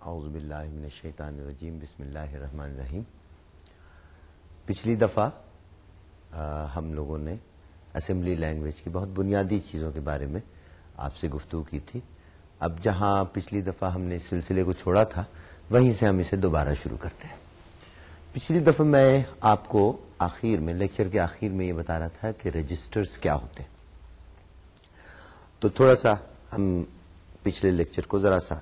اعوذ باللہ من الشیطان الرجیم، بسم اللہ الرحمن الرحیم۔ پچھلی دفعہ ہم لوگوں نے اسمبلی لینگویج کی بہت بنیادی چیزوں کے بارے میں آپ سے گفتگو کی تھی۔ اب جہاں پچھلی دفعہ ہم نے اس سلسلے کو چھوڑا تھا، وہیں سے ہم اسے دوبارہ شروع کرتے ہیں۔ پچھلی دفعہ میں آپ کو آخر میں، لیکچر کے آخر میں یہ بتا رہا تھا کہ رجسٹرز کیا ہوتے ہیں۔ تو تھوڑا سا ہم پچھلے لیکچر کو ذرا سا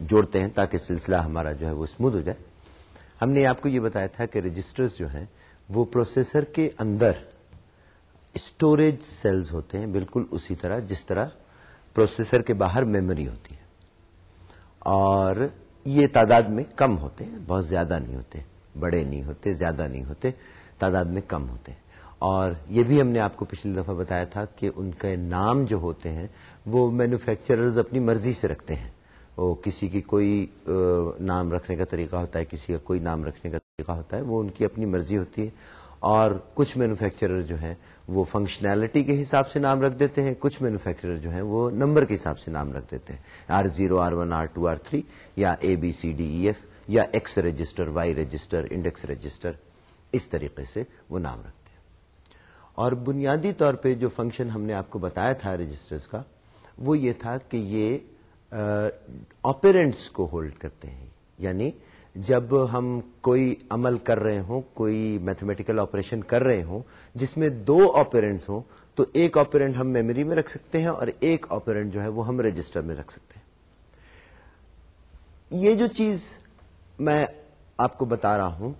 جوڑتے ہیں تاکہ سلسلہ ہمارا جو ہے وہ اسموتھ ہو جائے۔ ہم نے آپ کو یہ بتایا تھا کہ رجسٹرز جو ہیں وہ پروسیسر کے اندر اسٹوریج سیلز ہوتے ہیں، بالکل اسی طرح جس طرح پروسیسر کے باہر میموری ہوتی ہے۔ اور یہ تعداد میں کم ہوتے ہیں، بہت زیادہ نہیں ہوتے، بڑے نہیں ہوتے، زیادہ نہیں ہوتے، تعداد میں کم ہوتے ہیں۔ اور یہ بھی ہم نے آپ کو پچھلی دفعہ بتایا تھا کہ ان کے نام جو ہوتے ہیں وہ مینوفیکچررز اپنی مرضی سے رکھتے ہیں۔ کسی کی کوئی نام رکھنے کا طریقہ ہوتا ہے، کسی کا کوئی نام رکھنے کا طریقہ ہوتا ہے، وہ ان کی اپنی مرضی ہوتی ہے۔ اور کچھ مینوفیکچرر جو ہیں، وہ فنکشنالٹی کے حساب سے نام رکھ دیتے ہیں، کچھ مینوفیکچرر جو ہیں، وہ نمبر کے حساب سے نام رکھ دیتے ہیں۔ R zero R one R two R three یا A B C D E F یا X register Y register index register اس طریقے سے وہ نام رکھتے ہیں۔ اور بنیادی طور پہ جو فنکشن ہم نے آپ کو بتایا تھا رجسٹرز کا، وہ یہ تھا کہ یہ آپرینٹس کو ہولڈ کرتے ہیں۔ یعنی جب ہم کوئی عمل کر رہے ہوں، کوئی میتھمیٹیکل آپریشن کر رہے ہوں، جس میں دو آپرینٹس ہوں، تو ایک آپرینٹ ہم میموری میں رکھ سکتے ہیں اور ایک آپرینٹ جو ہے وہ ہم رجسٹر میں رکھ سکتے ہیں۔ یہ جو چیز میں آپ کو بتا رہا ہوں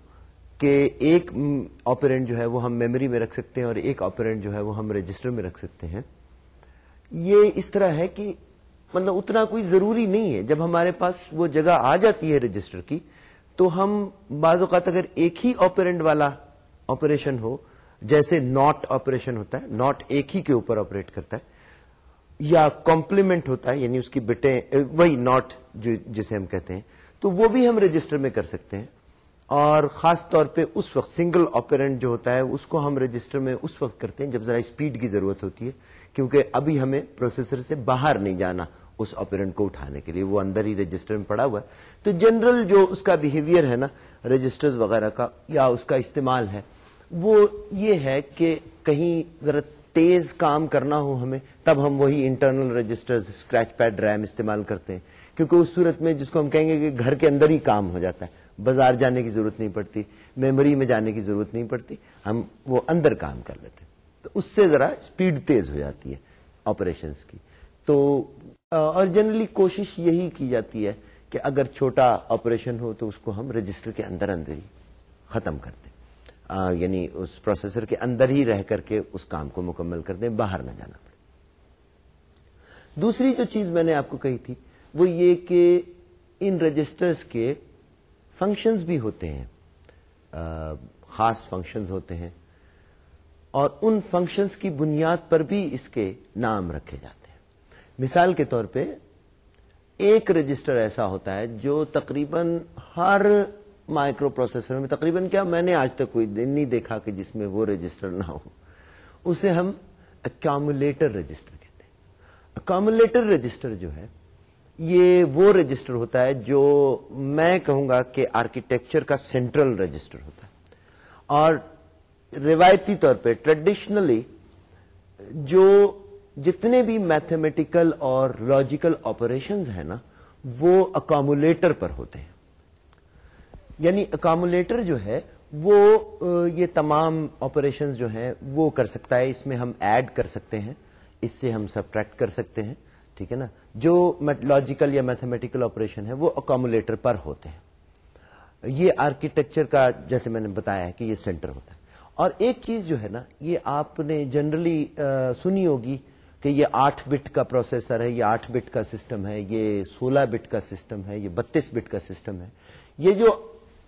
کہ ایک آپرینٹ جو ہے وہ ہم میموری میں رکھ سکتے ہیں اور ایک آپرینٹ جو ہے وہ ہم رجسٹر میں رکھ سکتے ہیں، یہ اس طرح ہے کہ مطلب اتنا کوئی ضروری نہیں ہے۔ جب ہمارے پاس وہ جگہ آ جاتی ہے رجسٹر کی، تو ہم بعض اوقات اگر ایک ہی آپرینٹ والا آپریشن ہو، جیسے ناٹ آپریشن ہوتا ہے ناٹ ایک ہی کے اوپر آپریٹ کرتا ہے، یا کمپلیمنٹ ہوتا ہے یعنی اس کی بٹے وہی ناٹ جو جسے ہم کہتے ہیں، تو وہ بھی ہم رجسٹر میں کر سکتے ہیں۔ اور خاص طور پہ اس وقت سنگل آپرینٹ جو ہوتا ہے، اس کو ہم رجسٹر میں اس وقت کرتے ہیں جب ذرا اسپیڈ کی ضرورت ہوتی ہے۔ کیونکہ ابھی ہمیں پروسیسر سے باہر نہیں جانا اس آپرینٹ کو اٹھانے کے لیے، وہ اندر ہی رجسٹر میں پڑا ہوا ہے۔ تو جنرل جو اس کا بہیویئر ہے نا رجسٹر وغیرہ کا یا اس کا استعمال ہے، وہ یہ ہے کہ کہیں ذرا تیز کام کرنا ہو ہمیں، تب ہم وہی internal register scratch pad RAM استعمال کرتے ہیں۔ کیونکہ اس صورت میں جس کو ہم کہیں گے کہ گھر کے اندر ہی کام ہو جاتا ہے۔ بازار جانے کی ضرورت نہیں پڑتی میموری میں جانے کی ضرورت نہیں پڑتی، ہم وہ اندر کام کر لیتے تو اس سے ذرا اسپیڈ تیز ہو جاتی ہے آپریشنس کی۔ تو اور جنرلی کوشش یہی کی جاتی ہے کہ اگر چھوٹا آپریشن ہو تو اس کو ہم رجسٹر کے اندر اندر ہی ختم کر دیں۔ یعنی اس پروسیسر کے اندر ہی رہ کر کے اس کام کو مکمل کر دیں، باہر نہ جانا پڑے۔ دوسری جو چیز میں نے آپ کو کہی تھی، وہ یہ کہ ان رجسٹرز کے فنکشنز بھی ہوتے ہیں۔ خاص فنکشنز ہوتے ہیں۔ اور ان فنکشنز کی بنیاد پر بھی اس کے نام رکھے جاتے ہیں۔ مثال کے طور پہ، ایک رجسٹر ایسا ہوتا ہے جو تقریباً ہر مائکرو پروسیسر میں، تقریباً کیا میں نے آج تک کوئی دن نہیں دیکھا کہ جس میں وہ رجسٹر نہ ہو۔ اسے ہم اکامولیٹر رجسٹر کہتے ہیں۔ اکامولیٹر رجسٹر جو ہے، یہ وہ رجسٹر ہوتا ہے جو میں کہوں گا کہ آرکیٹیکچر کا سینٹرل رجسٹر ہوتا ہے۔ اور روایتی طور پہ ٹریڈیشنلی جو جتنے بھی میتھمیٹیکل اور لاجیکل آپریشنز ہیں نا، وہ اکامولیٹر پر ہوتے ہیں۔ یعنی اکامولیٹر جو ہے، وہ یہ تمام آپریشن جو ہیں، وہ کر سکتا ہے۔ اس میں ہم ایڈ کر سکتے ہیں۔ اس سے ہم سبٹریکٹ کر سکتے ہیں۔ ٹھیک ہے نا؟ جو لاجیکل یا میتھمیٹیکل آپریشن ہے وہ اکامولیٹر پر ہوتے ہیں۔ یہ آرکیٹیکچر کا، جیسے میں نے بتایا ہے کہ یہ سینٹر ہوتا ہے۔ اور ایک چیز جو ہے نا، یہ آپ نے جنرلی سنی ہوگی کہ یہ آٹھ بٹ کا پروسیسر ہے، یہ آٹھ بٹ کا سسٹم ہے، یہ سولہ بٹ کا سسٹم ہے، یہ بتیس بٹ کا سسٹم ہے۔ یہ جو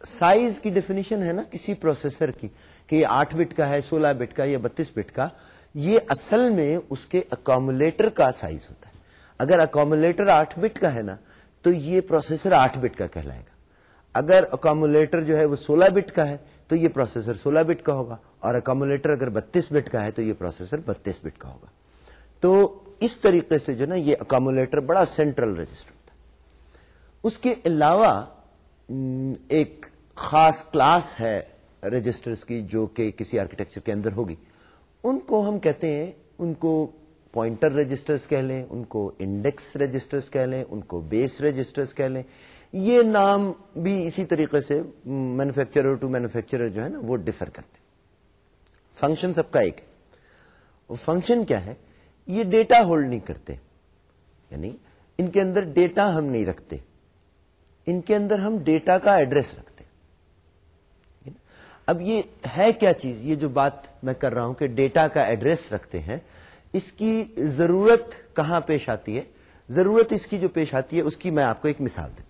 سائز کی ڈیفینیشن ہے نا کسی پروسیسر کی، کہ یہ آٹھ بٹ کا ہے، سولہ بٹ کا، یا بتیس بٹ کا، یہ اصل میں اس کے اکامولیٹر کا سائز ہوتا ہے۔ اگر اکامولیٹر آٹھ بٹ کا ہے نا، تو یہ پروسیسر آٹھ بٹ کا کہلائے گا۔ اگر اکامولیٹر جو ہے وہ سولہ بٹ کا ہے تو یہ پروسیسر سولہ بٹ کا ہوگا اور اکامولیٹر اگر بتیس بٹ کا ہے تو یہ پروسیسر بتیس بٹ کا ہوگا۔ تو اس طریقے سے جو نا یہ اکامولیٹر بڑا سینٹرل رجسٹر ہوتا ہے۔ اس کے علاوہ ایک خاص کلاس ہے رجسٹرز کی جو کہ کسی آرکیٹیکچر کے اندر ہوگی۔ ان کو ہم کہتے ہیں، ان کو پوائنٹر رجسٹرز کہہ لیں، ان کو انڈیکس رجسٹرز کہہ لیں، ان کو بیس رجسٹرز کہہ لیں۔ یہ نام بھی اسی طریقے سے مینوفیکچرر ٹو مینوفیکچرر جو ہے نا وہ ڈفر کرتے فنکشن سب کا ایک ہے۔ فنکشن کیا ہے؟ یہ ڈیٹا ہولڈ نہیں کرتے۔ یعنی ان کے اندر ڈیٹا ہم نہیں رکھتے۔ ان کے اندر ہم ڈیٹا کا ایڈریس رکھتے اب یہ ہے کیا چیز؟ یہ جو بات میں کر رہا ہوں کہ ڈیٹا کا ایڈریس رکھتے ہیں، اس کی ضرورت کہاں پیش آتی ہے؟ ضرورت اس کی جو پیش آتی ہے، اس کی میں آپ کو ایک مثال دیتا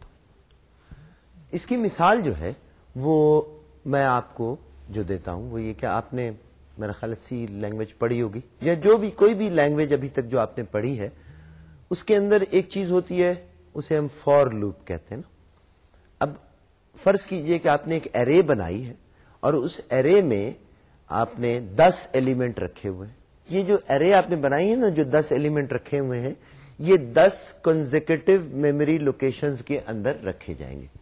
اس کی مثال جو ہے وہ میں آپ کو جو دیتا ہوں وہ یہ کہ آپ نے میرا خیال سی لینگویج پڑھی ہوگی یا جو بھی کوئی بھی لینگویج ابھی تک جو آپ نے پڑھی ہے، اس کے اندر ایک چیز ہوتی ہے، اسے ہم فور لوپ کہتے ہیں نا۔ اب فرض کیجیے کہ آپ نے ایک ارے بنائی ہے اور اس ارے میں آپ نے دس ایلیمنٹ رکھے ہوئے ہیں۔ یہ جو ارے آپ نے بنائی ہے نا، جو دس ایلیمنٹ رکھے ہوئے ہیں، یہ دس کنزیکٹو میموری لوکیشن کے اندر رکھے جائیں گے۔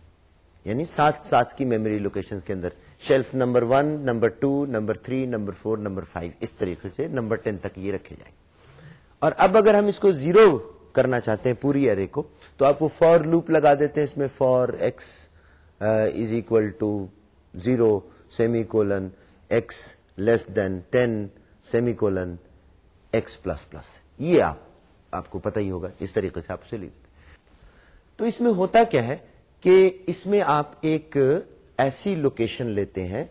یعنی سات سات کی میموری لوکیشن کے اندر۔ Shelf number one number two number three number four number five اس طریقے سے نمبر ٹین تک یہ رکھے جائیں۔ گے اور اب اگر ہم اس کو زیرو کرنا چاہتے ہیں پوری ارے کو، تو آپ وہ فور لوپ لگا دیتے ہیں، اس میں four X is equal to zero semicolon X less than ten semicolon X plus plus یہ آپ آپ کو پتہ ہی ہوگا، اس طریقے سے آپ اسے لکھ تو اس میں ہوتا کیا ہے؟ کہ اس میں آپ ایک ایسی لوکیشن لیتے ہیں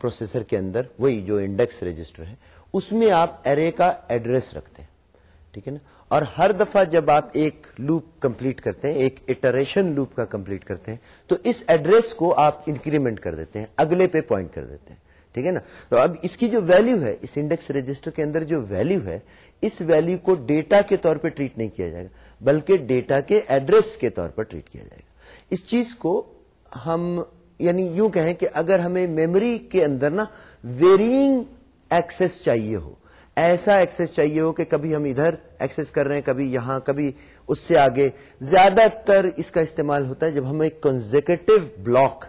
پروسیسر کے اندر، وہی جو انڈیکس رجسٹر ہے، اس میں آپ ارے کا ایڈریس رکھتے ہیں، ٹھیک ہے نا؟ اور ہر دفعہ جب آپ ایک لوپ کمپلیٹ کرتے ہیں، ایک اٹریشن لوپ کا کمپلیٹ کرتے ہیں، تو اس ایڈریس کو آپ انکریمنٹ کر دیتے ہیں، اگلے پہ پوائنٹ کر دیتے ہیں۔ ٹھیک ہے نا؟ تو اب اس کی جو ویلو ہے، اس انڈیکس رجسٹر کے اندر جو ویلو ہے، اس ویلو کو ڈیٹا کے طور پہ ٹریٹ نہیں کیا جائے گا، بلکہ ڈیٹا کے ایڈریس کے طور پر ٹریٹ کیا جائے گا۔ اس چیز کو ہم یعنی یوں کہیں کہ اگر ہمیں میموری کے اندر نا ویرینگ ایکسس چاہیے ہو، ایسا ایکسس چاہیے ہو کہ کبھی ہم ادھر ایکسس کر رہے ہیں، کبھی یہاں، کبھی اس سے آگے، زیادہ تر اس کا استعمال ہوتا ہے جب ہم ایک کنزیکٹو بلاک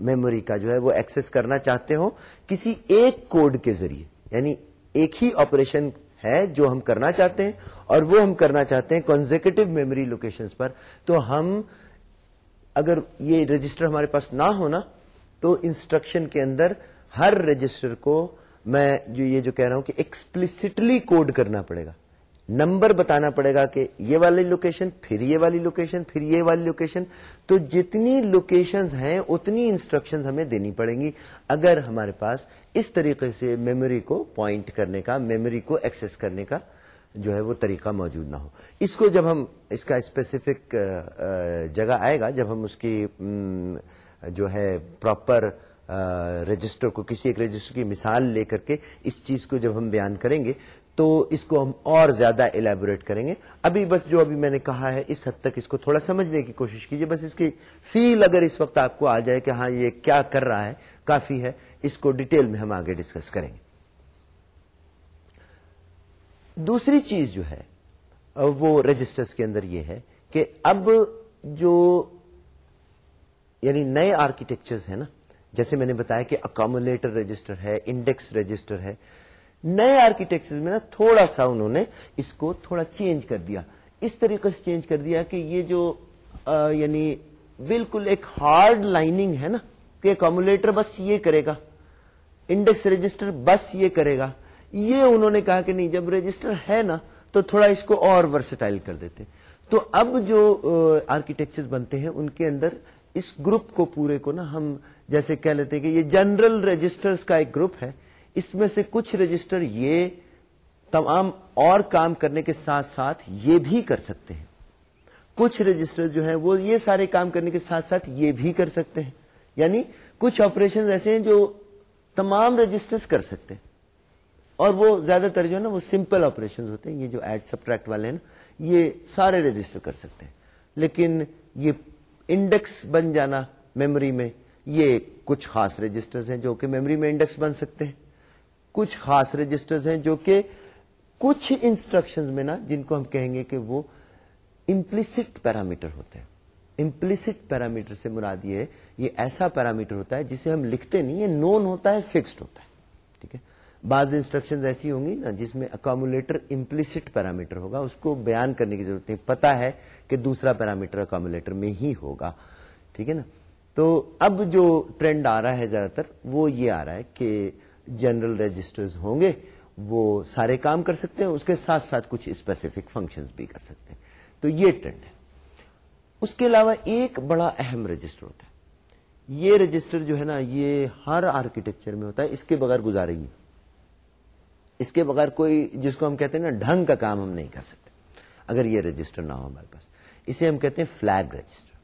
میموری کا جو ہے وہ ایکسس کرنا چاہتے ہو کسی ایک کوڈ کے ذریعے۔ یعنی ایک ہی آپریشن ہے جو ہم کرنا چاہتے ہیں اور وہ ہم کرنا چاہتے ہیں کنزیکٹو میموری لوکیشن پر۔ تو ہم اگر یہ رجسٹر ہمارے پاس نہ ہونا تو انسٹرکشن کے اندر ہر رجسٹر کو میں جو یہ جو کہہ رہا ہوں کہ ایکسپلسٹلی کوڈ کرنا پڑے گا۔ نمبر بتانا پڑے گا کہ یہ والی لوکیشن پھر یہ والی لوکیشن پھر یہ والی لوکیشن تو جتنی لوکیشن ہیں، اتنی انسٹرکشن ہمیں دینی پڑیں گی۔ اگر ہمارے پاس اس طریقے سے میموری کو پوائنٹ کرنے کا میموری کو ایکسس کرنے کا جو ہے وہ طریقہ موجود نہ ہو۔ اس کو جب ہم، اس کا اسپیسیفک جگہ آئے گا، جب ہم اس کی جو ہے پراپر رجسٹر کو، کسی ایک رجسٹر کی مثال لے کر کے اس چیز کو جب ہم بیان کریں گے تو اس کو ہم اور زیادہ ایلیبوریٹ کریں گے۔ ابھی بس جو ابھی میں نے کہا ہے، اس حد تک اس کو تھوڑا سمجھنے کی کوشش کیجیے بس اس کی فیل اگر اس وقت آپ کو آ جائے کہ ہاں یہ کیا کر رہا ہے، کافی ہے، اس کو ڈیٹیل میں ہم آگے ڈسکس کریں گے۔ دوسری چیز جو ہے، وہ رجسٹرز کے اندر یہ ہے کہ اب جو یعنی نئے آرکیٹیکچرز ہیں نا، جیسے میں نے بتایا کہ اکامولیٹر رجسٹر ہے انڈیکس رجسٹر ہے نئے آرکیٹیکچر میں نا تھوڑا سا انہوں نے اس کو تھوڑا چینج کر دیا۔ اس طریقے سے چینج کر دیا کہ یہ جو آ, یعنی بالکل ایک ہارڈ لائننگ ہے نا کہ اکامولیٹر بس یہ کرے گا۔ انڈیکس رجسٹر بس یہ کرے گا۔ یہ انہوں نے کہا کہ نہیں جب رجسٹر ہے نا تو تھوڑا اس کو اور ورسٹائل کر دیتے۔ تو اب جو آرکیٹیکچر بنتے ہیں ان کے اندر اس گروپ کو پورے کو نا ہم جیسے کہہ لیتے ہیں کہ یہ جنرل رجسٹرز کا ایک گروپ ہے۔ اس میں سے کچھ رجسٹر یہ تمام اور کام کرنے کے ساتھ ساتھ یہ بھی کر سکتے ہیں۔ کچھ رجسٹر جو ہیں وہ یہ سارے کام کرنے کے ساتھ ساتھ یہ بھی کر سکتے ہیں۔ یعنی کچھ آپریشن ایسے ہیں جو تمام رجسٹر کر سکتے ہیں۔ اور وہ زیادہ تر جو ہے نا وہ سمپل آپریشن ہوتے ہیں۔ یہ جو ایڈ سبٹریکٹ والے ہیں نا، یہ سارے رجسٹر کر سکتے ہیں۔ لیکن یہ انڈیکس بن جانا میموری میں، یہ کچھ خاص رجسٹرز ہیں جو کہ میموری میں انڈیکس بن سکتے ہیں۔ کچھ خاص رجسٹرز ہیں جو کہ کچھ انسٹرکشن میں نا جن کو ہم کہیں گے کہ وہ امپلسٹ پیرامیٹر ہوتے ہیں۔ امپلسٹ پیرامیٹر سے مراد یہ ہے، یہ ایسا پیرامیٹر ہوتا ہے جسے ہم لکھتے نہیں یہ نون ہوتا ہے فکسڈ ہوتا ہے۔ ٹھیک ہے؟ بعض انسٹرکشن ایسی ہوں گی نا جس میں اکامولیٹر امپلسٹ پیرامیٹر ہوگا، اس کو بیان کرنے کی ضرورت نہیں پتا ہے کہ دوسرا پیرامیٹر اکامولیٹر میں ہی ہوگا۔ ٹھیک ہے نا؟ تو اب جو ٹرینڈ آ رہا ہے زیادہ تر، وہ یہ آ رہا ہے کہ جنرل رجسٹرز ہوں گے، وہ سارے کام کر سکتے ہیں، اس کے ساتھ ساتھ کچھ اسپیسیفک فنکشن بھی کر سکتے ہیں۔ تو یہ ٹرینڈ ہے۔ اس کے علاوہ ایک بڑا اہم رجسٹر ہوتا ہے۔ یہ رجسٹر جو ہے نا، یہ ہر آرکیٹیکچر میں ہوتا ہے، اس کے بغیر گزارے گی۔ اس کے بغیر کوئی، جس کو ہم کہتے ہیں نا، ڈھنگ کا کام ہم نہیں کر سکتے۔ اگر یہ رجسٹر نہ ہو ہمارے پاس۔ اسے ہم کہتے ہیں فلگ رجسٹر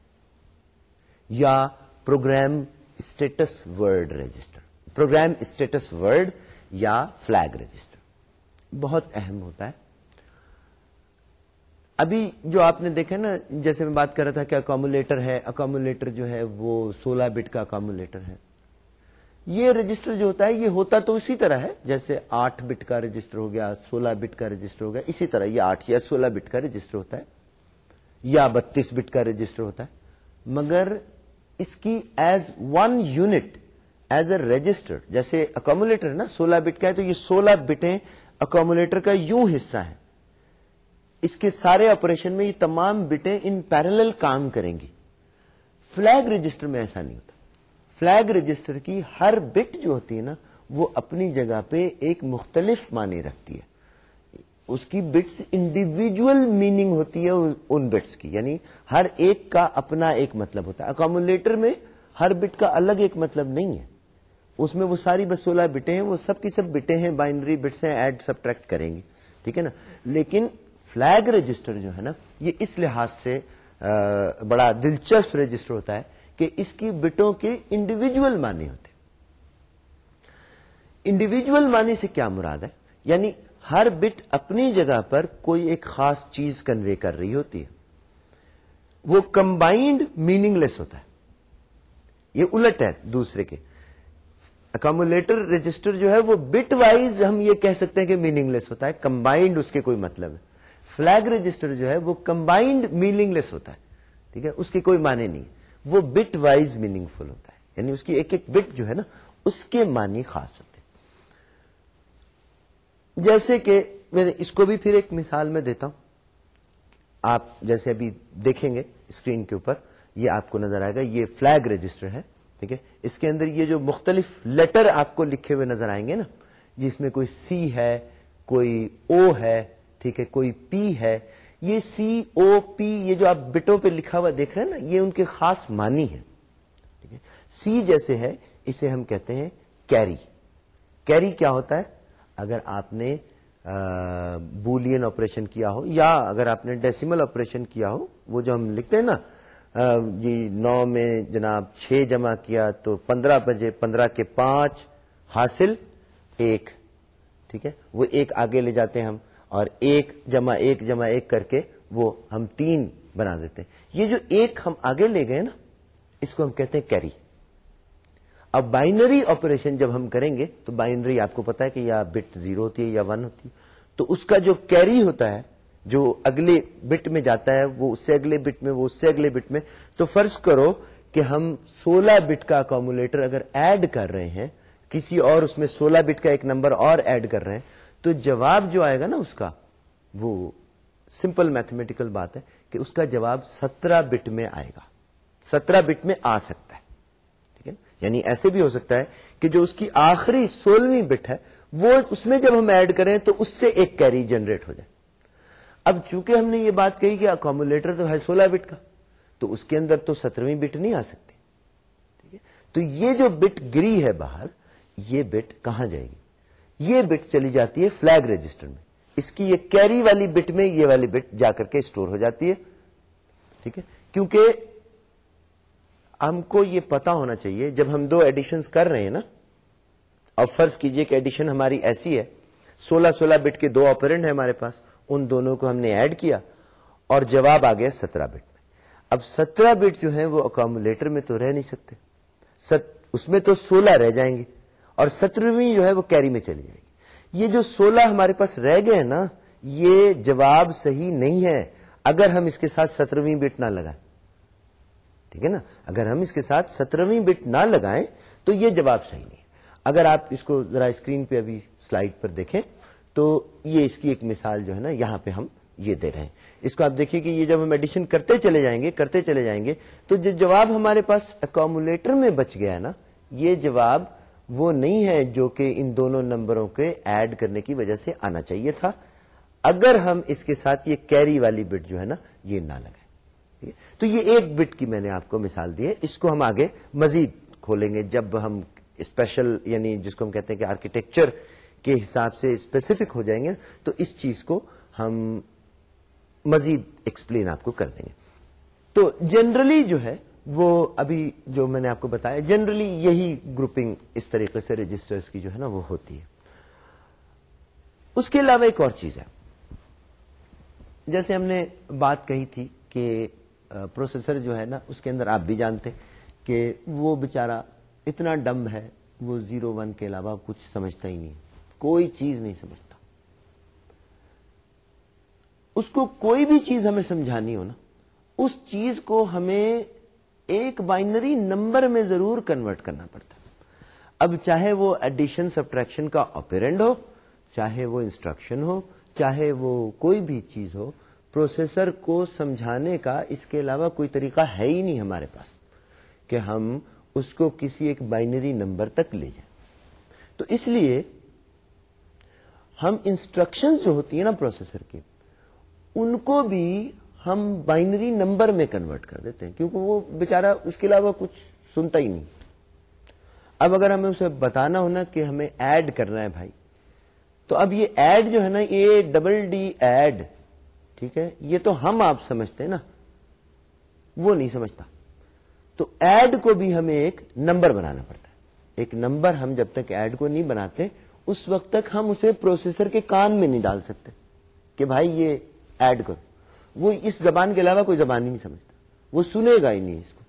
یا program status word register program status word یا فلگ رجسٹر۔ بہت اہم ہوتا ہے۔ ابھی جو آپ نے دیکھا نا، جیسے میں بات کر رہا تھا کہ اکامولیٹر ہے اکامولیٹر جو ہے وہ سولہ بٹ کا اکامولیٹر ہے۔ یہ رجسٹر جو ہوتا ہے، یہ ہوتا تو اسی طرح ہے، جیسے آٹھ بٹ کا رجسٹر ہو گیا، سولہ بٹ کا رجسٹر ہو گیا، اسی طرح یہ آٹھ یا سولہ بٹ کا رجسٹر ہوتا ہے، یا بتیس بٹ کا رجسٹر ہوتا ہے۔ مگر اس کی as one unit as a register جیسے اکومولیٹر نا، سولہ بٹ کا ہے، تو یہ سولہ بٹیں اکومولیٹر کا یوں حصہ ہے اس کے سارے آپریشن میں یہ تمام بٹیں ان پیرل کام کریں گی۔ فلگ رجسٹر میں ایسا نہیں ہوتا۔ فلگ رجسٹر کی ہر بٹ جو ہوتی ہے نا، وہ اپنی جگہ پہ ایک مختلف معنی رکھتی ہے۔ اس کی بٹس انڈیویجل میننگ ہوتی ہے ان بٹس کی یعنی ہر ایک کا اپنا ایک مطلب ہوتا ہے۔ اکامولیٹر میں ہر بٹ کا الگ ایک مطلب نہیں ہے۔ اس میں وہ ساری بس سولہ بٹیں ہیں، وہ سب کی سب بٹیں ہیں، بائنری بٹس ہیں، ایڈ، سبٹریکٹ کریں گے، ٹھیک ہے نا؟ لیکن فلگ رجسٹر جو ہے نا، یہ اس لحاظ سے بڑا دلچسپ رجسٹر ہوتا ہے کہ اس کی بٹوں کے انڈیویجل معنی ہوتے انڈیویجل معنی سے کیا مراد ہے؟ یعنی ہر بٹ اپنی جگہ پر کوئی ایک خاص چیز کنوے کر رہی ہوتی ہے۔ وہ کمبائنڈ میننگ لیس ہوتا ہے۔ یہ الٹ ہے دوسرے کے۔ اکامولیٹر رجسٹر جو ہے وہ بٹ وائز ہم یہ کہہ سکتے ہیں کہ میننگ لیس ہوتا ہے. کمبائنڈ اس کے کوئی مطلب ہے. فلگ رجسٹر جو ہے وہ کمبائنڈ میننگ لیس ہوتا ہے. ٹھیک ہے؟ اس کی کوئی معنی نہیں وہ بٹ وائز میننگ فل ہوتا ہے. یعنی اس کی ایک ایک بٹ جو ہے نا، اس کے معنی خاص ہوتے ہیں. جیسے کہ میں اس کو بھی پھر ایک مثال میں دیتا ہوں. آپ جیسے ابھی دیکھیں گے اسکرین کے اوپر، یہ آپ کو نظر آئے گا. یہ فلگ رجسٹر ہے. ٹھیک ہے؟ اس کے اندر یہ جو مختلف لیٹر آپ کو لکھے ہوئے نظر آئیں گے نا، جس میں کوئی سی ہے، کوئی او ہے، ٹھیک ہے، کوئی پی ہے، یہ سی، او، پی، یہ جو آپ بٹوں پہ لکھا ہوا دیکھ رہے ہیں نا، یہ ان کے خاص معنی ہے ٹھیک ہے؟ سی جیسے ہے، اسے ہم کہتے ہیں کیری۔ کیری کیا ہوتا ہے؟ اگر آپ نے بولین آپریشن کیا ہو، یا اگر آپ نے ڈیسیمل آپریشن کیا ہو، وہ جو ہم لکھتے ہیں نا جی نو میں جناب چھ جمع کیا تو پندرہ بجے، پندرہ کے پانچ حاصل، ایک، ٹھیک ہے؟ وہ ایک آگے لے جاتے ہیں ہم اور ایک جمع ایک جمع، ایک کر کے وہ ہم تین بنا دیتے ہیں۔ یہ جو ایک ہم آگے لے گئے نا، اس کو ہم کہتے ہیں کیری۔ اب بائنری آپریشن جب ہم کریں گے تو بائنری آپ کو پتا ہے کہ یا بٹ زیرو ہوتی ہے یا ون ہوتی ہے۔ تو اس کا جو کیری ہوتا ہے جو اگلے بٹ میں جاتا ہے، وہ اس سے اگلے بٹ میں، وہ اس سے اگلے بٹ میں۔ تو فرض کرو کہ ہم سولہ بٹ کا اکومولیٹر اگر ایڈ کر رہے ہیں، کسی اور اس میں سولہ بٹ کا ایک نمبر اور ایڈ کر رہے ہیں، تو جواب جو آئے گا نا اس کا، وہ سمپل میتھمیٹیکل بات ہے کہ اس کا جواب سترہ بٹ میں آئے گا۔ سترہ بٹ میں آ سکتا ہے۔ ٹھیک ہے؟ یعنی ایسے بھی ہو سکتا ہے کہ جو اس کی آخری سولہویں بٹ ہے، وہ اس میں جب ہم ایڈ کریں تو اس سے ایک کیری جنریٹ ہو جائے۔ اب چونکہ ہم نے یہ بات کہی کہ اکومولیٹر تو ہے سولہ بٹ کا، تو اس کے اندر تو سترویں بٹ نہیں آ سکتی۔ ٹھیک ہے؟ تو یہ جو بٹ گری ہے باہر، یہ بٹ کہاں جائے گی؟ یہ بٹ چلی جاتی ہے فلگ رجسٹر میں۔ اس کی یہ کیری والی بٹ میں یہ والی بٹ جا کر کے اسٹور ہو جاتی ہے۔ ٹھیک ہے؟ کیونکہ ہم کو یہ پتا ہونا چاہیے، جب ہم دو ایڈیشن کر رہے ہیں نا، اور فرض کیجیے کہ ایڈیشن ہماری ایسی ہے، سولہ سولہ بٹ کے دو آپرینٹ ہیں ہمارے پاس ان دونوں کو ہم نے ایڈ کیا اور جواب آ گیا سترہ بٹ میں۔ اب سترہ بٹ جو ہیں وہ اکامولیٹر میں تو رہ نہیں سکتے۔ ست اس میں تو سولہ رہ جائیں گے اور سترویں جو ہے وہ کیری میں چلی جائے گی۔ یہ جو سولہ ہمارے پاس رہ گئے نا، یہ جواب صحیح نہیں ہے اگر ہم اس کے ساتھ سترویں بٹ نہ لگائیں۔ ٹھیک ہے نا؟ اگر ہم اس کے ساتھ سترہویں بٹ نہ لگائیں تو یہ جواب صحیح نہیں ہے۔ اگر آپ اس کو ذرا اسکرین پہ ابھی سلائڈ پر دیکھیں۔ تو یہ اس کی ایک مثال جو ہے نا، یہاں پہ ہم یہ دے رہے ہیں۔ اس کو آپ دیکھیے کہ یہ جب ہم ایڈیشن کرتے چلے جائیں گے، کرتے چلے جائیں گے، تو جو جواب ہمارے پاس اکومولیٹر میں بچ گیا نا، یہ جواب وہ نہیں ہے جو کہ ان دونوں نمبروں کے ایڈ کرنے کی وجہ سے آنا چاہیے تھا۔ اگر ہم اس کے ساتھ یہ کیری والی بٹ جو ہے نا، یہ نہ لگائیں۔ تو یہ ایک بٹ کی میں نے آپ کو مثال دی ہے۔ اس کو ہم آگے مزید کھولیں گے۔ جب ہم اسپیشل یعنی جس کو ہم کہتے ہیں کہ آرکیٹیکچر کے حساب سے اسپیسیفک ہو جائیں گے، تو اس چیز کو ہم مزید ایکسپلین آپ کو کر دیں گے۔ تو جنرلی جو ہے، وہ ابھی جو میں نے آپ کو بتایا جنرلی یہی گروپنگ اس طریقے سے رجسٹرز کی جو ہے نا، وہ ہوتی ہے۔ اس کے علاوہ ایک اور چیز ہے۔ جیسے ہم نے بات کہی تھی کہ پروسیسر جو ہے نا، اس کے اندر آپ بھی جانتے کہ وہ بےچارا اتنا ڈم ہے، وہ زیرو ون کے علاوہ کچھ سمجھتا ہی نہیں کوئی چیز نہیں سمجھتا۔ اس کو کوئی بھی چیز ہمیں سمجھانی ہو نا، اس چیز کو ہمیں ایک بائنری نمبر میں ضرور کنورٹ کرنا پڑتا۔ اب چاہے وہ ایڈیشن سبٹریکشن کا آپرینڈ ہو، چاہے وہ انسٹرکشن ہو، چاہے وہ کوئی بھی چیز ہو پروسیسر کو سمجھانے کا اس کے علاوہ کوئی طریقہ ہے ہی نہیں ہمارے پاس کہ ہم اس کو کسی ایک بائنری نمبر تک لے جائیں۔ تو اس لیے ہم انسٹرکشن جو ہوتی ہیں نا پروسیسر کی، ان کو بھی ہم بائنری نمبر میں کنورٹ کر دیتے ہیں، کیونکہ وہ بےچارا اس کے علاوہ کچھ سنتا ہی نہیں۔ اب اگر ہمیں اسے بتانا ہونا کہ ہمیں ایڈ کرنا ہے بھائی، تو اب یہ ایڈ جو ہے نا، یہ ڈبل ڈی ایڈ ٹھیک ہے؟ یہ تو ہم آپ سمجھتے ہیں نا، وہ نہیں سمجھتا۔ تو ایڈ کو بھی ہمیں ایک نمبر بنانا پڑتا ہے۔ ایک نمبر ہم جب تک ایڈ کو نہیں بناتے اس وقت تک ہم اسے پروسیسر کے کان میں نہیں ڈال سکتے کہ بھائی یہ ایڈ کرو۔ وہ اس زبان کے علاوہ کوئی زبان ہی نہیں سمجھتا۔ وہ سنے گا ہی نہیں اس کو۔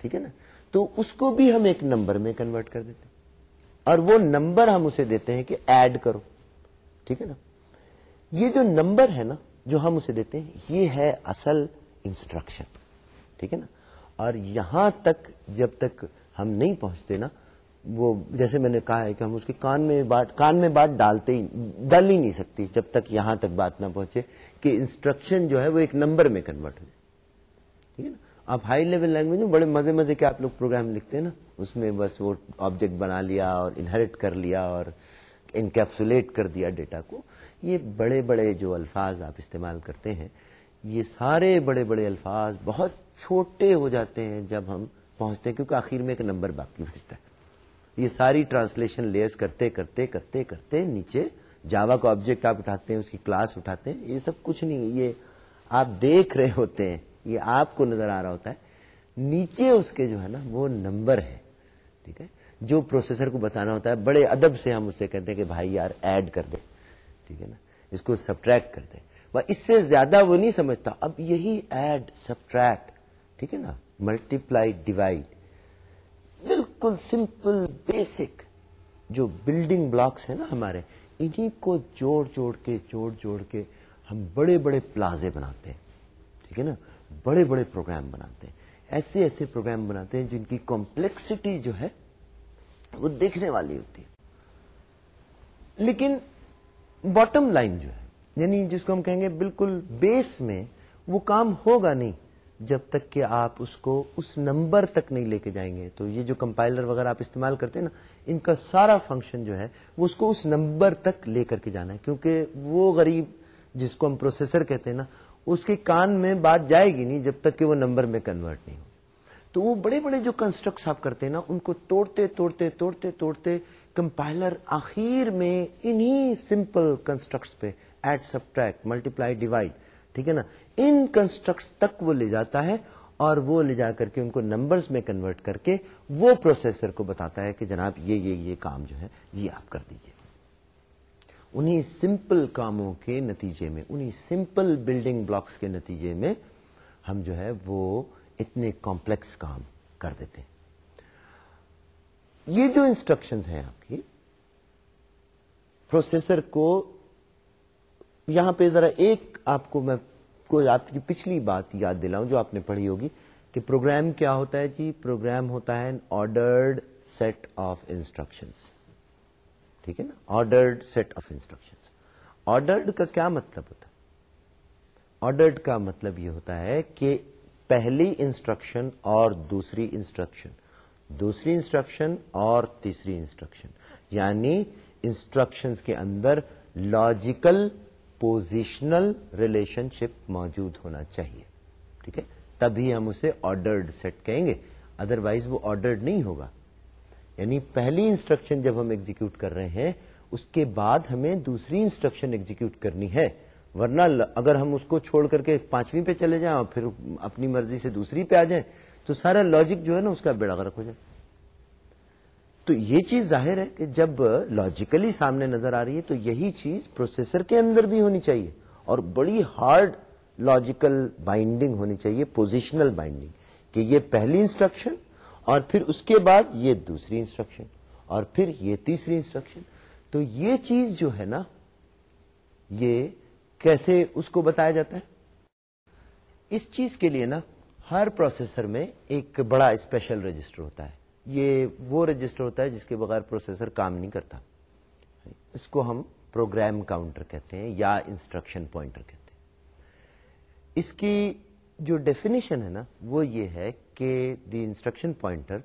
ٹھیک ہے نا؟ تو اس کو بھی ہم ایک نمبر میں کنورٹ کر دیتے اور وہ نمبر ہم اسے دیتے ہیں کہ ایڈ کرو۔ ٹھیک ہے نا؟ یہ جو نمبر ہے نا، جو ہم اسے دیتے ہیں، یہ ہے اصل انسٹرکشن ٹھیک ہے نا؟ اور یہاں تک جب تک ہم نہیں پہنچتے نا وہ جیسے میں نے کہا ہے کہ ہم اس کے کان میں بات کان میں بات ڈالتے ہی ڈل ہی نہیں سکتی جب تک یہاں تک بات نہ پہنچے کہ انسٹرکشن جو ہے وہ ایک نمبر میں کنورٹ ہو ٹھیک ہے نا؟ آپ ہائی لیول لینگویج میں بڑے مزے مزے کے آپ لوگ پروگرام لکھتے ہیں نا۔ اس میں بس وہ آبجیکٹ بنا لیا اور انہرٹ کر لیا اور انکیپسولیٹ کر دیا ڈیٹا کو۔ یہ بڑے بڑے جو الفاظ آپ استعمال کرتے ہیں، یہ سارے بڑے بڑے الفاظ بہت چھوٹے ہو جاتے ہیں جب ہم پہنچتے ہیں، کیونکہ آخر میں ایک نمبر باقی بھیجتا ہے۔ یہ ساری ٹرانسلیشن لیئرس کرتے کرتے کرتے کرتے نیچے جاوا کا آبجیکٹ آپ اٹھاتے ہیں، اس کی کلاس اٹھاتے ہیں، یہ سب کچھ نہیں، یہ آپ دیکھ رہے ہوتے ہیں، یہ آپ کو نظر آ رہا ہوتا ہے۔ نیچے اس کے جو ہے نا، وہ نمبر ہے، ٹھیک ہے؟ جو پروسیسر کو بتانا ہوتا ہے، بڑے ادب سے ہم اسے کہتے ہیں کہ بھائی یار، ایڈ کر دے، ٹھیک ہے نا؟ اس کو سبٹریکٹ کر دے۔ اس سے زیادہ وہ نہیں سمجھتا، اب یہی ایڈ، سبٹریکٹ، ٹھیک ہے نا؟ ملٹی پلائی ڈیوائڈ بالکل سمپل، بیسک جو بلڈنگ بلاکس ہیں نا ہمارے انہیں کو جوڑ جوڑ کے، جوڑ جوڑ کے ہم بڑے بڑے پلازے بناتے ہیں، ٹھیک ہے نا؟ بڑے بڑے پروگرام بناتے ہیں، ایسے ایسے پروگرام بناتے ہیں جن کی کمپلیکسٹی جو ہے وہ دیکھنے والی ہوتی ہے۔ لیکن باٹم لائن جو ہے یعنی جس کو ہم کہیں گے بالکل بیس میں وہ کام ہوگا نہیں جب تک کہ آپ اس کو اس نمبر تک نہیں لے کے جائیں گے، تو یہ جو کمپائلر وغیرہ آپ استعمال کرتے ہیں نا، ان کا سارا فنکشن جو ہے، وہ اس کو اس نمبر تک لے کر کے جانا ہے، کیونکہ وہ غریب جس کو ہم پروسیسر کہتے ہیں نا، اس کے کان میں بات جائے گی نہیں جب تک کہ وہ نمبر میں کنورٹ نہیں ہو۔ تو وہ بڑے بڑے جو کنسٹرکٹس آپ کرتے ہیں نا، ان کو توڑتے توڑتے توڑتے توڑتے کمپائلر آخر میں انہی سمپل کنسٹرکٹس پہ add subtract multiply divide ٹھیک ہے نا؟ ان کنسٹرکٹس تک وہ لے جاتا ہے اور وہ لے جا کر کے ان کو نمبرز میں کنورٹ کر کے وہ پروسیسر کو بتاتا ہے کہ جناب یہ یہ یہ کام جو ہے یہ آپ کر دیجیے۔ انہیں سمپل کاموں کے نتیجے میں انہیں سمپل بلڈنگ بلاکس کے نتیجے میں ہم جو ہے وہ اتنے کمپلیکس کام کر دیتے ہیں۔ یہ جو انسٹرکشنز ہیں آپ کی پروسیسر کو یہاں پہ ذرا ایک آپ کو میں کوئی آپ کی پچھلی بات یاد دلاؤں جو آپ نے پڑھی ہوگی کہ پروگرام کیا ہوتا ہے جی؟ پروگرام ہوتا ہے آرڈرڈ سیٹ آف انسٹرکشن ٹھیک ہے نا؟ Ordered set of instruction ordered کا کیا مطلب ہوتا ہے؟ آرڈرڈ کا مطلب یہ ہوتا ہے کہ پہلی انسٹرکشن اور دوسری انسٹرکشن دوسری انسٹرکشن اور تیسری انسٹرکشن یعنی انسٹرکشنز کے اندر لاجیکل پوزیشنل ریلیشن شپ موجود ہونا چاہیے۔ ٹھیک ہے؟ تبھی ہم اسے آرڈرڈ سیٹ کہیں گے۔ ادروائز وہ آرڈرڈ نہیں ہوگا۔ یعنی پہلی انسٹرکشن جب ہم ایگزیکیوٹ کر رہے ہیں، اس کے بعد ہمیں دوسری انسٹرکشن ایگزیکیوٹ کرنی ہے۔ ورنہ اگر ہم اس کو چھوڑ کر کے پانچویں پہ چلے جائیں اور پھر اپنی مرضی سے دوسری پہ آ جائیں، تو سارا لاجک جو ہے نا، اس کا بیڑا غرق ہو جائے۔ تو یہ چیز ظاہر ہے کہ جب لاجیکلی سامنے نظر آ رہی ہے تو یہی چیز پروسیسر کے اندر بھی ہونی چاہیے اور بڑی ہارڈ لاجیکل بائنڈنگ ہونی چاہیے پوزیشنل بائنڈنگ کہ یہ پہلی انسٹرکشن اور پھر اس کے بعد یہ دوسری انسٹرکشن اور پھر یہ تیسری انسٹرکشن تو یہ چیز جو ہے نا، یہ کیسے اس کو بتایا جاتا ہے؟ اس چیز کے لیے نا، ہر پروسیسر میں ایک بڑا اسپیشل رجسٹر ہوتا ہے۔ یہ وہ رجسٹر ہوتا ہے جس کے بغیر پروسیسر کام نہیں کرتا۔ اس کو ہم پروگرام کاؤنٹر کہتے ہیں یا انسٹرکشن پوائنٹر کہتے ہیں۔ اس کی جو ڈیفینیشن ہے نا، وہ یہ ہے کہ دی انسٹرکشن پوائنٹر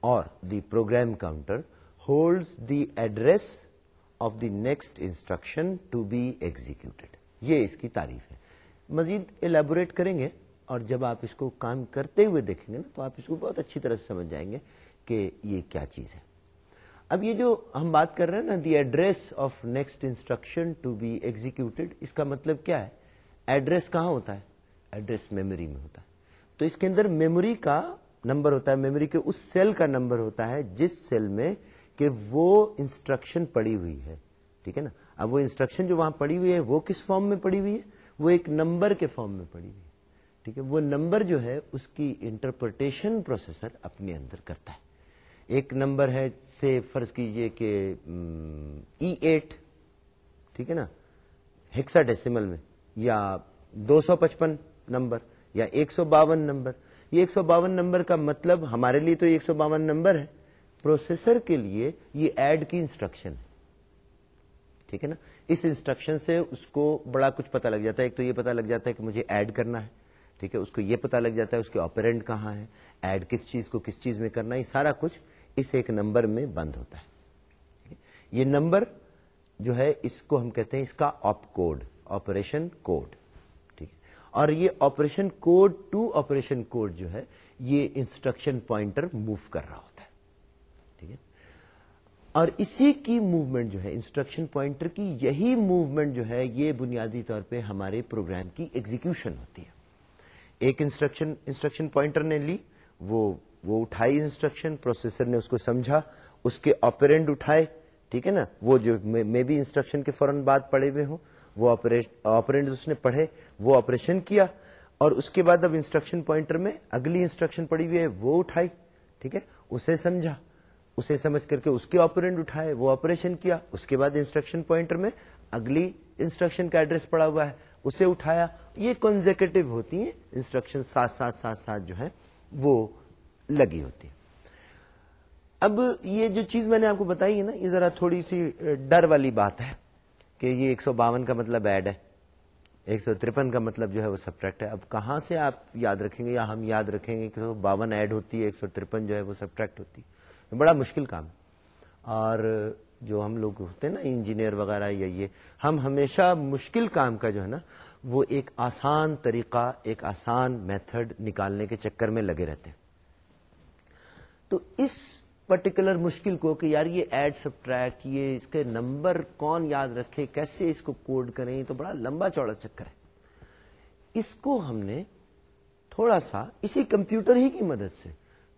اور the program counter holds the address of the next instruction to be executed یہ اس کی تعریف ہے۔ مزید الیبوریٹ کریں گے اور جب آپ اس کو کام کرتے ہوئے دیکھیں گے نا، تو آپ اس کو بہت اچھی طرح سے سمجھ جائیں گے۔ کہ یہ کیا چیز ہے۔ اب یہ جو ہم بات کر رہے ہیں نا the address of next instruction to be executed اس کا مطلب کیا ہے؟ ایڈریس کہاں ہوتا ہے؟ ایڈریس میموری میں ہوتا ہے۔ تو اس کے اندر میموری کا نمبر ہوتا ہے میموری کے اس سیل کا نمبر ہوتا ہے جس سیل میں کہ وہ انسٹرکشن پڑی ہوئی ہے۔ ٹھیک ہے نا؟ اب وہ انسٹرکشن جو وہاں پڑی ہوئی ہے، وہ کس فارم میں پڑی ہوئی ہے؟ وہ ایک نمبر کے فارم میں پڑی ہوئی ہے۔ ٹھیک ہے؟ وہ نمبر جو ہے، اس کی انٹرپریٹیشن پروسیسر اپنے اندر کرتا ہے۔ ایک نمبر ہے سے فرض کیجیے کہ ای ایٹ e ٹھیک ہے نا؟ ہیکسا ڈیسیمل میں، یا دو سو پچپن نمبر، یا ایک سو باون نمبر۔ یہ ایک سو باون نمبر کا مطلب ہمارے لیے تو ایک سو باون نمبر ہے۔ پروسیسر کے لیے یہ ایڈ کی انسٹرکشن ہے۔ ٹھیک ہے نا؟ اس انسٹرکشن سے اس کو بڑا کچھ پتا لگ جاتا ہے۔ ایک تو یہ پتا لگ جاتا ہے کہ مجھے ایڈ کرنا ہے۔ ٹھیک ہے، اس کو یہ پتا لگ جاتا ہے اس کے آپرینٹ کہاں ہے ایڈ کس چیز کو کس چیز میں کرنا یہ سارا کچھ اس ایک نمبر میں بند ہوتا ہے۔ یہ نمبر جو ہے، اس کو ہم کہتے ہیں اس کا آپ کوڈ آپریشن کوڈ ٹھیک ہے۔ اور یہ operation code to operation code جو ہے، یہ انسٹرکشن پوائنٹر موو کر رہا ہوتا ہے۔ ٹھیک ہے۔ اور اسی کی موومنٹ جو ہے انسٹرکشن پوائنٹر کی یہی موومنٹ جو ہے، یہ بنیادی طور پہ ہمارے پروگرام کی ایگزیکشن ہوتی ہے۔ ایک انسٹرکشن انسٹرکشن پوائنٹر نے لی، وہ وہ اٹھائی انسٹرکشن، پروسیسر نے اس کو سمجھا، اس کے آپرینٹ اٹھائے، ٹھیک ہے نا؟ وہ جو میں بھی انسٹرکشن کے فوراً بعد پڑے ہوئے ہوں، وہ آپرینٹ اس نے پڑھے، وہ آپریشن کیا، اور اس کے بعد اب انسٹرکشن پوائنٹر میں اگلی انسٹرکشن پڑی ہوئی ہے، وہ اٹھائی، ٹھیک ہے؟ اسے سمجھا، اسے سمجھ کر کے اس کے آپرینٹ اٹھائے، وہ آپریشن کیا، اس کے بعد انسٹرکشن پوائنٹر میں اگلی انسٹرکشن کا ایڈریس پڑا ہوا ہے اسے اٹھایا۔ یہ کنزیکٹو ہوتی ہیں انسٹرکشن ساتھ ساتھ ساتھ ساتھ جو ہے وہ لگی ہوتی ہے اب یہ جو چیز میں نے آپ کو بتائی ہے نا، یہ ذرا تھوڑی سی ڈر والی بات ہے کہ یہ ایک سو باون کا مطلب ایڈ ہے، ایک سو ترپن کا مطلب جو ہے وہ سبٹریکٹ ہے۔ اب کہاں سے آپ یاد رکھیں گے یا ہم یاد رکھیں گے کہ سو باون ایڈ ہوتی ہے، ایک سو ترپن جو ہے وہ سبٹریکٹ ہوتی ہے۔ بڑا مشکل کام اور جو ہم لوگ ہوتے ہیں نا، انجینئر وغیرہ یا یہ، ہم ہمیشہ مشکل کام کا جو ہے نا، وہ ایک آسان طریقہ، ایک آسان میتھڈ نکالنے کے چکر میں لگے رہتے ہیں۔ تو اس پرٹیکولر مشکل کو کہ یار یہ ایڈ سب ٹریک یہ اس کے نمبر کون یاد رکھے، کیسے اس کو کوڈ کریں تو بڑا لمبا چوڑا چکر ہے۔ اس کو ہم نے تھوڑا سا، اسی کمپیوٹر ہی کی مدد سے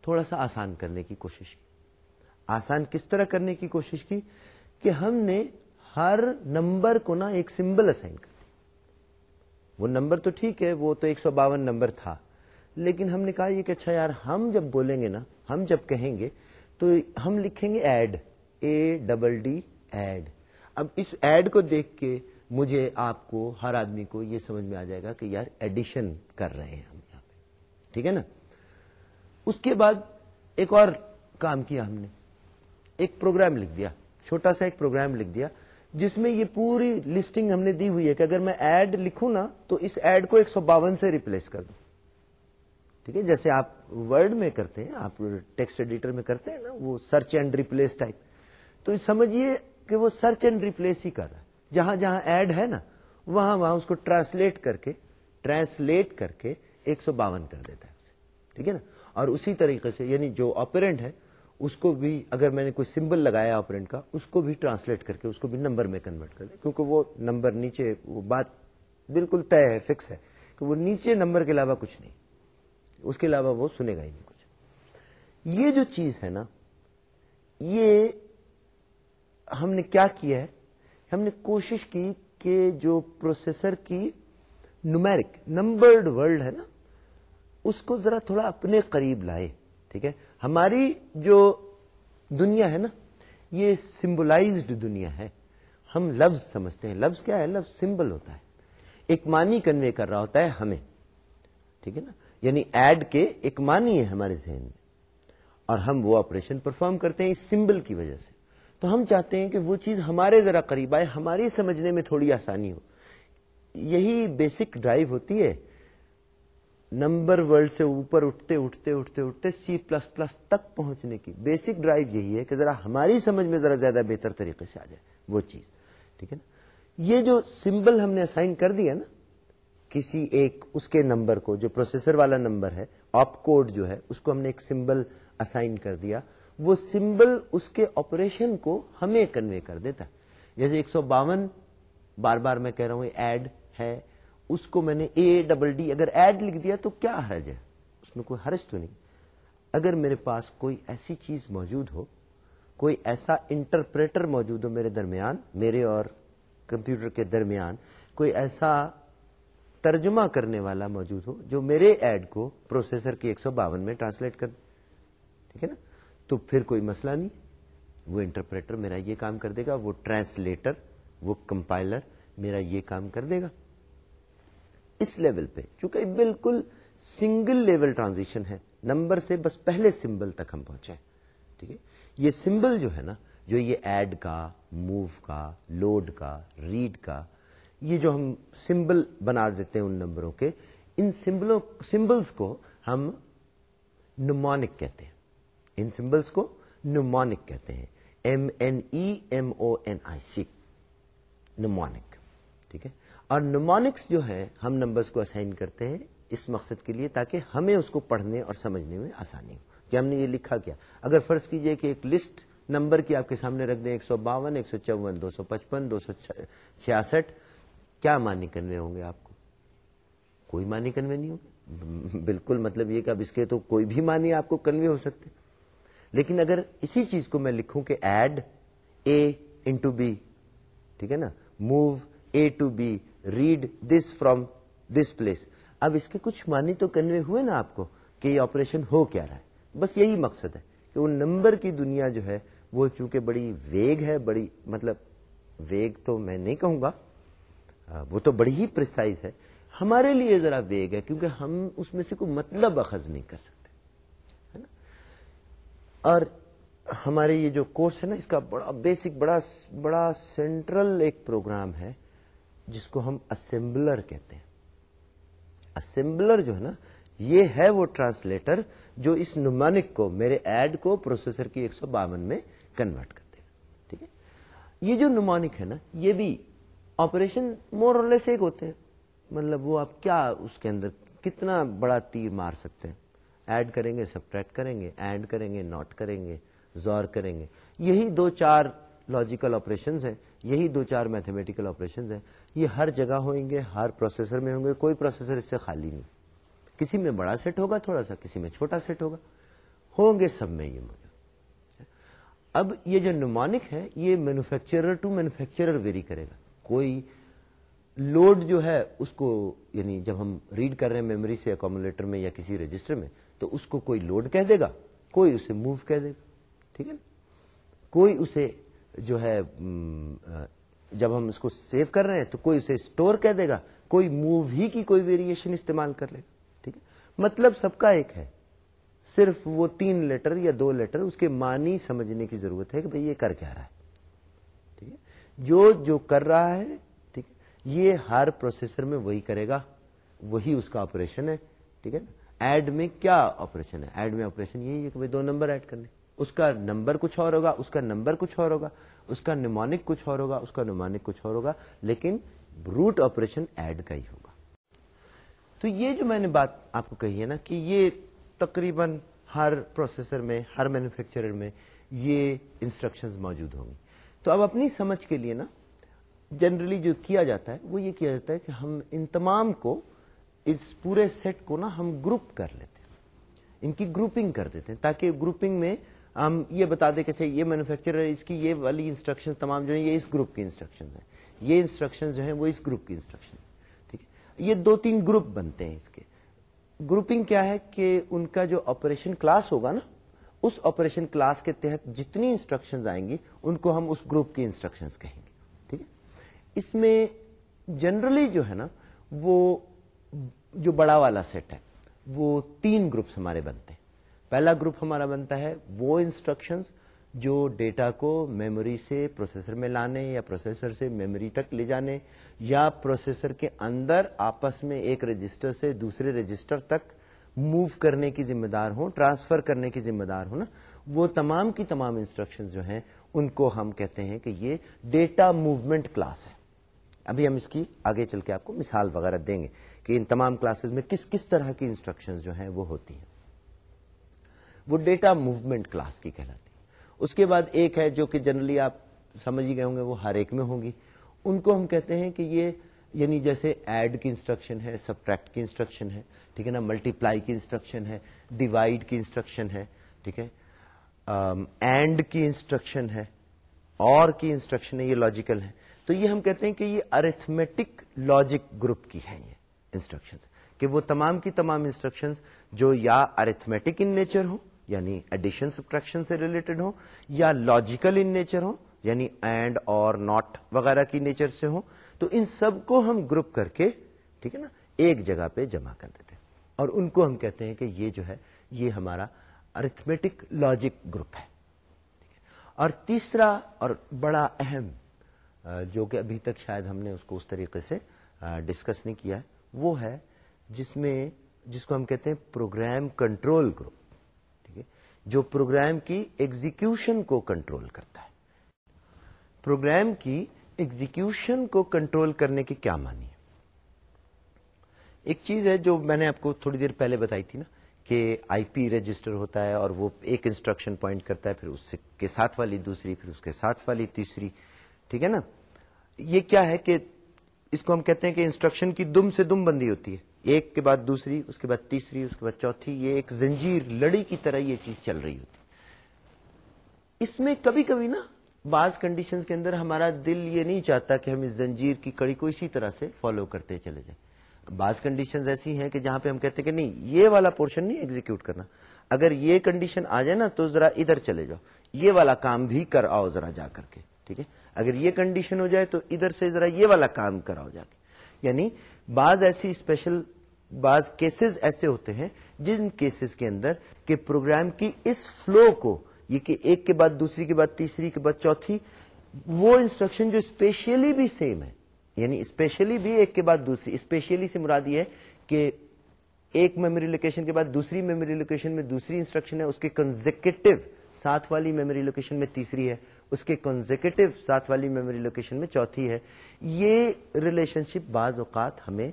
تھوڑا سا آسان کرنے کی کوشش کی۔ آسان کس طرح کرنے کی کوشش کی کہ ہم نے ہر نمبر کو نا ایک سمبل اسائن کر وہ نمبر تو ٹھیک ہے، وہ تو ایک سو باون نمبر تھا۔ لیکن ہم نے کہا یہ کہ اچھا یار، ہم جب بولیں گے نا، ہم جب کہیں گے تو ہم لکھیں گے add A double D add اب اس ایڈ کو دیکھ کے مجھے آپ کو، ہر آدمی کو یہ سمجھ میں آ جائے گا کہ یار ایڈیشن کر رہے ہیں ہم یہاں پہ۔ ٹھیک ہے نا؟ اس کے بعد ایک اور کام کیا ہم نے؟ ایک پروگرام لکھ دیا، چھوٹا سا ایک پروگرام لکھ دیا، جس میں یہ پوری لسٹنگ ہم نے دی ہوئی ہے کہ اگر میں ایڈ لکھوں نا تو اس ایڈ کو ایک سو باون سے ریپلیس کر دوں۔ ٹھیک ہے، جیسے آپ ورڈ میں کرتے ہیں، آپ ٹیکسٹ ایڈیٹر میں کرتے ہیں نا، وہ سرچ اینڈ ریپلیس ٹائپ۔ تو سمجھیے کہ وہ سرچ اینڈ ریپلیس ہی کر رہا ہے۔ جہاں جہاں ایڈ ہے نا، وہاں وہاں اس کو ٹرانسلیٹ کر کے، ٹرانسلیٹ کر کے ایک سو باون کر دیتا ہے ٹھیک ہے نا؟ اور اسی طریقے سے یعنی جو آپرینٹ ہے اس کو بھی اگر میں نے کوئی سمبل لگایا آپرینٹ کا، اس کو بھی ٹرانسلیٹ کر کے، اس کو بھی نمبر میں کنورٹ کر دیں کیونکہ وہ نمبر نیچے، وہ بات بالکل طے ہے فکس ہے کہ وہ نیچے نمبر کے علاوہ کچھ نہیں۔ اس کے علاوہ وہ سنے گا ہی نہیں کچھ۔ یہ جو چیز ہے نا، یہ ہم نے کیا کیا ہے؟ ہم نے کوشش کی کہ جو پروسیسر کی نومیرک نمبرڈ ورلڈ ہے نا، اس کو ذرا تھوڑا اپنے قریب لائے ٹھیک ہے؟ ہماری جو دنیا ہے نا، یہ سمبلائزڈ دنیا ہے۔ ہم لفظ سمجھتے ہیں۔ لفظ کیا ہے؟ لفظ سمبل ہوتا ہے۔ ایک مانی کنوے کر رہا ہوتا ہے ہمیں۔ ٹھیک ہے نا؟ یعنی ایڈ کے ایک مانی ہے ہمارے ذہن میں۔ اور ہم وہ آپریشن پرفارم کرتے ہیں اس سمبل کی وجہ سے۔ تو ہم چاہتے ہیں کہ وہ چیز ہمارے ذرا قریب آئے، ہماری سمجھنے میں تھوڑی آسانی ہو۔ یہی بیسک ڈرائیو ہوتی ہے نمبر ورلڈ سے اوپر اٹھتے اٹھتے اٹھتے اٹھتے سی پلس پلس تک پہنچنے کی بیسک ڈرائیو یہی ہے کہ ذرا ہماری سمجھ میں ذرا زیادہ بہتر طریقے سے آ جائے وہ چیز، ٹھیک ہے نا؟ یہ جو سمبل ہم نے اسائن کر دیا نا، کسی ایک اس کے نمبر کو، جو پروسیسر والا نمبر ہے آپ کوڈ جو ہے، اس کو ہم نے ایک سمبل اسائن کر دیا، وہ سمبل اس کے آپریشن کو ہمیں کنوے کر دیتا ہے۔ جیسے ایک سو باون، بار بار میں کہہ رہا ہوں ایڈ ہے اس کو میں نے اے ڈبل ڈی اگر ایڈ لکھ دیا تو کیا حرج ہے؟ اس میں کوئی حرج تو نہیں۔ اگر میرے پاس کوئی ایسی چیز موجود ہو، کوئی ایسا انٹرپریٹر موجود ہو میرے درمیان، میرے اور کمپیوٹر کے درمیان، کوئی ایسا ترجمہ کرنے والا موجود ہو جو میرے ایڈ کو پروسیسر کی ایک سو باون میں ٹرانسلیٹ کر ٹھیک ہے نا؟ تو پھر کوئی مسئلہ نہیں۔ وہ انٹرپریٹر میرا یہ کام کر دے گا، وہ ٹرانسلیٹر وہ کمپائلر میرا یہ کام کر دے گا۔ اس لیول پہ، چونکہ بالکل سنگل لیول ٹرانزیشن ہے، نمبر سے بس پہلے سمبل تک ہم پہنچے ٹھیک ہے؟ یہ سمبل جو ہے نا، جو یہ ایڈ کا، موو کا، لوڈ کا، ریڈ کا، یہ جو ہم سمبل بنا دیتے ہیں ان نمبروں کے، ان سمبلوں سمبلس کو ہم نمونک کہتے ہیں۔ ان سمبلس کو نمونک کہتے ہیں۔ M N E M O N I C mnemonic, ٹھیک ہے؟ اور نمونکس جو ہے ہم نمبرس کو اسائن کرتے ہیں اس مقصد کے لیے تاکہ ہمیں اس کو پڑھنے اور سمجھنے میں آسانی ہو۔ کہ ہم نے یہ لکھا کیا۔ اگر فرض کیجیے کہ ایک لسٹ نمبر کی آپ کے سامنے رکھ دیں، ایک سو باون، ایک سو چون، دو سو پچپن، دو سو چھیاسٹھ، کیا مانی کنوے ہوں گے آپ کو؟ کوئی مانی کنوے نہیں ہوگا۔ بالکل مطلب یہ کہ اب اس کے تو کوئی بھی مانی آپ کو کنوے ہو سکتے۔ لیکن اگر اسی چیز کو میں لکھوں کہ ایڈ اے انٹو بی ٹھیک ہے نا؟ Move A to B read this from this place اب اس کے کچھ مانی تو کنوے ہوئے نا آپ کو کہ یہ آپریشن ہو کیا رہا ہے۔ بس یہی مقصد ہے کہ وہ نمبر کی دنیا جو ہے وہ چونکہ بڑی ویگ ہے، بڑی مطلب ویگ تو میں نہیں کہوں گا وہ تو بڑی ہی پرسائز ہے۔ ہمارے لیے ذرا ویگ ہے کیونکہ ہم اس میں سے کوئی مطلب اخذ نہیں کر سکتے، ہے نا؟ اور ہمارے یہ جو کورس ہے نا، اس کا بڑا بیسک بڑا بڑا سینٹرل ایک پروگرام ہے۔ جس کو ہم اسمبلر کہتے ہیں۔ اسمبلر جو ہے نا، یہ ہے وہ ٹرانسلیٹر جو اس نمانک کو، میرے ایڈ کو پروسیسر کی ایک سو باون میں کنورٹ کر دے گا ٹھیک ہے؟ یہ جو نمانک ہے نا، یہ بھی آپریشن مور اور لیس ایک ہوتے ہیں۔ مطلب وہ آپ کیا اس کے اندر کتنا بڑا تیر مار سکتے ہیں؟ ایڈ کریں گے سبٹریکٹ کریں گے ایڈ کریں گے نوٹ کریں گے، زور کریں گے۔ یہی دو چار لاجیکل آپریشن ہیں، یہی دو چار میتھمیٹیکل آپریشن ہیں. یہ ہر جگہ ہوئیں گے، ہر پروسیسر میں ہوں گے، کوئی پروسیسر اس سے خالی نہیں. کسی میں بڑا سیٹ ہوگا، تھوڑا سا، کسی میں چھوٹا سیٹ ہوگا. ہوں گے سب میں یہ موجود اب یہ جو نمانک ہے، یہ مینوفیکچرر ٹو مینوفیکچرر ویری کرے گا. کوئی لوڈ جو ہے، اس کو یعنی جب ہم ریڈ کر رہے ہیں میموری سے اکومولیٹر میں یا کسی رجسٹر میں، تو اس کو کوئی لوڈ کہہ دے گا، کوئی اسے موو کہہ دے گا. ٹھیک ہے نا؟ کوئی اسے جو ہے جب ہم اس کو سیو کر رہے ہیں تو کوئی اسے اسٹور کہہ دے گا، کوئی موو ہی کی کوئی ویریشن استعمال کر لے گا، ٹھیک ہے؟ مطلب سب کا ایک ہے، صرف وہ تین لیٹر یا دو لیٹر اس کے معنی سمجھنے کی ضرورت ہے کہ بھئی یہ کر کیا رہا ہے، ٹھیک ہے؟ جو جو کر رہا ہے، ٹھیک ہے، یہ ہر پروسیسر میں وہی کرے گا، وہی اس کا آپریشن ہے، ٹھیک ہے؟ نا ایڈ میں کیا آپریشن ہے؟ ایڈ میں آپریشن یہی ہے کہ دو نمبر ایڈ کرنے اس کا نمبر کچھ اور ہوگا، اس کا نمبر کچھ اور ہوگا، اس کا نمونک کچھ اور ہوگا، اس کا نمونک کچھ اور ہوگا، لیکن روٹ آپریشن ایڈ کا ہی ہوگا۔ تو یہ جو میں نے بات آپ کو کہی ہے نا کہ یہ تقریباً ہر پروسیسر میں، ہر مینوفیکچرر میں یہ انسٹرکشن موجود ہوں گی۔ تو اب اپنی سمجھ کے لیے نا جنرلی جو کیا جاتا ہے، وہ یہ کیا جاتا ہے کہ ہم ان تمام کو، اس پورے سیٹ کو نا ہم گروپ کر لیتے ہیں۔ ان کی گروپنگ کر دیتے ہیں تاکہ گروپنگ میں ہم یہ بتا دیں کہ اچھا، یہ مینوفیکچرر اس کی یہ والی انسٹرکشن تمام جو ہیں، یہ اس گروپ کی انسٹرکشن ہیں۔ یہ انسٹرکشن جو ہیں، وہ اس گروپ کی انسٹرکشن ٹھیک ہے؟ یہ دو تین گروپ بنتے ہیں اس کے۔ گروپنگ کیا ہے کہ ان کا جو آپریشن کلاس ہوگا نا، اس آپریشن کلاس کے تحت جتنی انسٹرکشن آئیں گی، ان کو ہم اس گروپ کی انسٹرکشن کہیں گے۔ ٹھیک ہے؟ اس میں جنرلی جو ہے نا، وہ جو بڑا والا سیٹ ہے، وہ تین گروپس ہمارے بنتے ہیں۔ پہلا گروپ ہمارا بنتا ہے وہ انسٹرکشنز جو ڈیٹا کو میموری سے پروسیسر میں لانے یا پروسیسر سے میموری تک لے جانے یا پروسیسر کے اندر آپس میں ایک رجسٹر سے دوسرے رجسٹر تک موو کرنے کی ذمہ دار ہوں ٹرانسفر کرنے کی ذمہ دار ہوں نا۔ وہ تمام کی تمام انسٹرکشن جو ہیں، ان کو ہم کہتے ہیں کہ یہ ڈیٹا موومنٹ کلاس ہے۔ ابھی ہم اس کی آگے چل کے آپ کو مثال وغیرہ دیں گے کہ ان تمام کلاسز میں کس کس طرح کی انسٹرکشن جو ہیں وہ ہوتی ہیں۔ وہ ڈیٹا موومنٹ کلاس کی کہلاتی اس کے بعد ایک ہے جو کہ جنرلی آپ سمجھ ہی گئے ہوں گے، وہ ہر ایک میں ہوں گی۔ ان کو ہم کہتے ہیں کہ یہ یعنی جیسے ایڈ کی انسٹرکشن ہے، سبٹریکٹ کی انسٹرکشن ہے، ٹھیک ہے نا ملٹی پلائی کی انسٹرکشن ہے، ڈیوائڈ کی انسٹرکشن ہے، ٹھیک ہے۔ اینڈ کی انسٹرکشن ہے، اور کی انسٹرکشن ہے، یہ لاجیکل ہے تو یہ ہم کہتے ہیں کہ یہ ارتھمیٹک لاجک گروپ کی ہے یہ انسٹرکشن کہ وہ تمام کی تمام انسٹرکشن جو یا ارتھمیٹک ان نیچر ہوں یعنی ایڈیشن سبٹریکشن سے ریلیٹڈ ہوں، یا لاجیکل ان نیچر ہوں یعنی اینڈ اور ناٹ وغیرہ کی نیچر سے ہوں، تو ان سب کو ہم گروپ کر کے، ٹھیک ہے نا، ایک جگہ پہ جمع کر دیتے ہیں۔ اور ان کو ہم کہتے ہیں کہ یہ جو ہے، یہ ہمارا ارتھمیٹک لاجک گروپ ہے۔ اور تیسرا اور بڑا اہم جو کہ ابھی تک شاید ہم نے اس کو اس طریقے سے ڈسکس نہیں کیا ہے، وہ ہے جس میں، جس کو ہم کہتے ہیں پروگرام کنٹرول گروپ جو پروگرام کی ایگزیکیوشن کو کنٹرول کرتا ہے۔ پروگرام کی ایگزیکیوشن کو کنٹرول کرنے کی کیا مانی ہے؟ ایک چیز ہے جو میں نے آپ کو تھوڑی دیر پہلے بتائی تھی نا کہ آئی پی رجسٹر ہوتا ہے اور وہ ایک انسٹرکشن پوائنٹ کرتا ہے، پھر اس کے ساتھ والی دوسری، پھر اس کے ساتھ والی تیسری۔ ٹھیک ہے نا؟ یہ کیا ہے کہ اس کو ہم کہتے ہیں کہ انسٹرکشن کی دم سے دم بندی ہوتی ہے۔ ایک کے بعد دوسری، اس کے بعد تیسری، اس کے بعد چوتھی، یہ ایک زنجیر لڑی کی طرح یہ چیز چل رہی ہوتی۔ اس میں کبھی کبھی نا بعض کنڈیشن کے اندر ہمارا دل یہ نہیں چاہتا کہ ہم اس زنجیر کی کڑی کو اسی طرح سے فالو کرتے چلے جائیں۔ بعض کنڈیشن ایسی ہیں کہ جہاں پہ ہم کہتے ہیں کہ نہیں، یہ والا پورشن نہیں ایگزیکیوٹ کرنا۔ اگر یہ کنڈیشن آ جائے نا تو ذرا ادھر چلے جاؤ۔ یہ والا کام بھی کر آؤ ذرا جا کر کے، ٹھیک ہے؟ اگر یہ کنڈیشن ہو جائے تو ادھر سے ذرا یہ والا کام کراؤ جا کے۔ یعنی بعض ایسی اسپیشل بعض کیسز ایسے ہوتے ہیں جن کیسز کے اندر کہ پروگرام کی اس فلو کو، یہ کہ ایک کے بعد دوسری کے بعد تیسری کے بعد چوتھی، وہ انسٹرکشن جو اسپیشلی بھی سیم ہے یعنی اسپیشلی بھی ایک کے بعد دوسری اسپیشلی سے مراد یہ ہے کہ ایک میموری لوکیشن کے بعد دوسری میموری لوکیشن میں دوسری انسٹرکشن ہے، اس کے کنزیکٹو ساتھ والی میموری لوکیشن میں تیسری ہے، اس کے کنزیکٹو ساتھ والی میموری لوکیشن میں چوتھی ہے۔ یہ ریلیشن شپ بعض اوقات ہمیں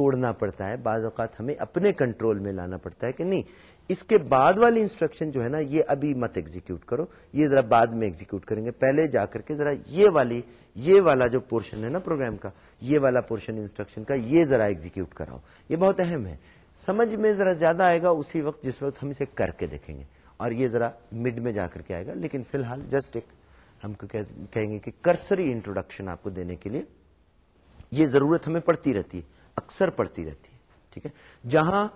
توڑنا پڑتا ہے، بعض اوقات ہمیں اپنے کنٹرول میں لانا پڑتا ہے کہ نہیں، اس کے بعد والی انسٹرکشن جو ہے نا، یہ ابھی مت ایگزیکیوٹ کرو، یہ ذرا بعد میں ایگزیکیوٹ کریں گے، پہلے جا کر کے ذرا یہ والی، یہ والا جو پورشن ہے نا پروگرام کا، یہ والا پورشن انسٹرکشن کا، یہ ذرا ایگزیکیوٹ کراؤ۔ یہ بہت اہم ہے۔ سمجھ میں ذرا زیادہ آئے گا، اسی وقت جس وقت ہم اسے کر کے دیکھیں گے۔ اور یہ ذرا مڈ میں جا کر کے آئے گا، لیکن فی الحال جسٹ ایک، ہم کو کہیں گے کہ کرسری انٹروڈکشن آپ کو دینے کے لیے یہ ضرورت ہمیں پڑتی رہتی ہے۔ اکثر پڑتی رہتی ہے، ٹھیک ہے؟ جہاں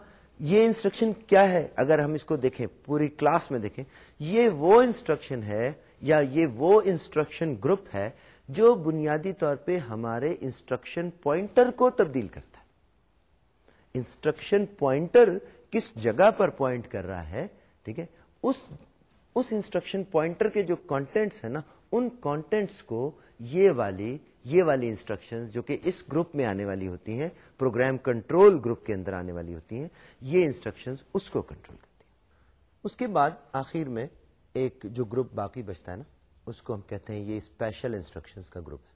یہ انسٹرکشن کیا ہے، اگر ہم اس کو دیکھیں، پوری کلاس میں دیکھیں، یہ وہ انسٹرکشن ہے یا یہ وہ انسٹرکشن گروپ ہے جو بنیادی طور پہ ہمارے انسٹرکشن پوائنٹر کو تبدیل کرتا ہے۔ انسٹرکشن پوائنٹر کس جگہ پر پوائنٹ کر رہا ہے، ٹھیک ہے؟ اس اس انسٹرکشن پوائنٹر کے جو کانٹینٹس ہیں نا، ان کانٹینٹس کو یہ والی یہ والی انسٹرکشن جو کہ اس گروپ میں آنے والی ہوتی ہیں پروگرام کنٹرول گروپ کے اندر آنے والی ہوتی ہیں، یہ انسٹرکشن اس کو کنٹرول کرتی ہیں۔ اس کے بعد آخر میں ایک جو گروپ باقی بچتا ہے نا، اس کو ہم کہتے ہیں یہ اسپیشل انسٹرکشن کا گروپ ہے۔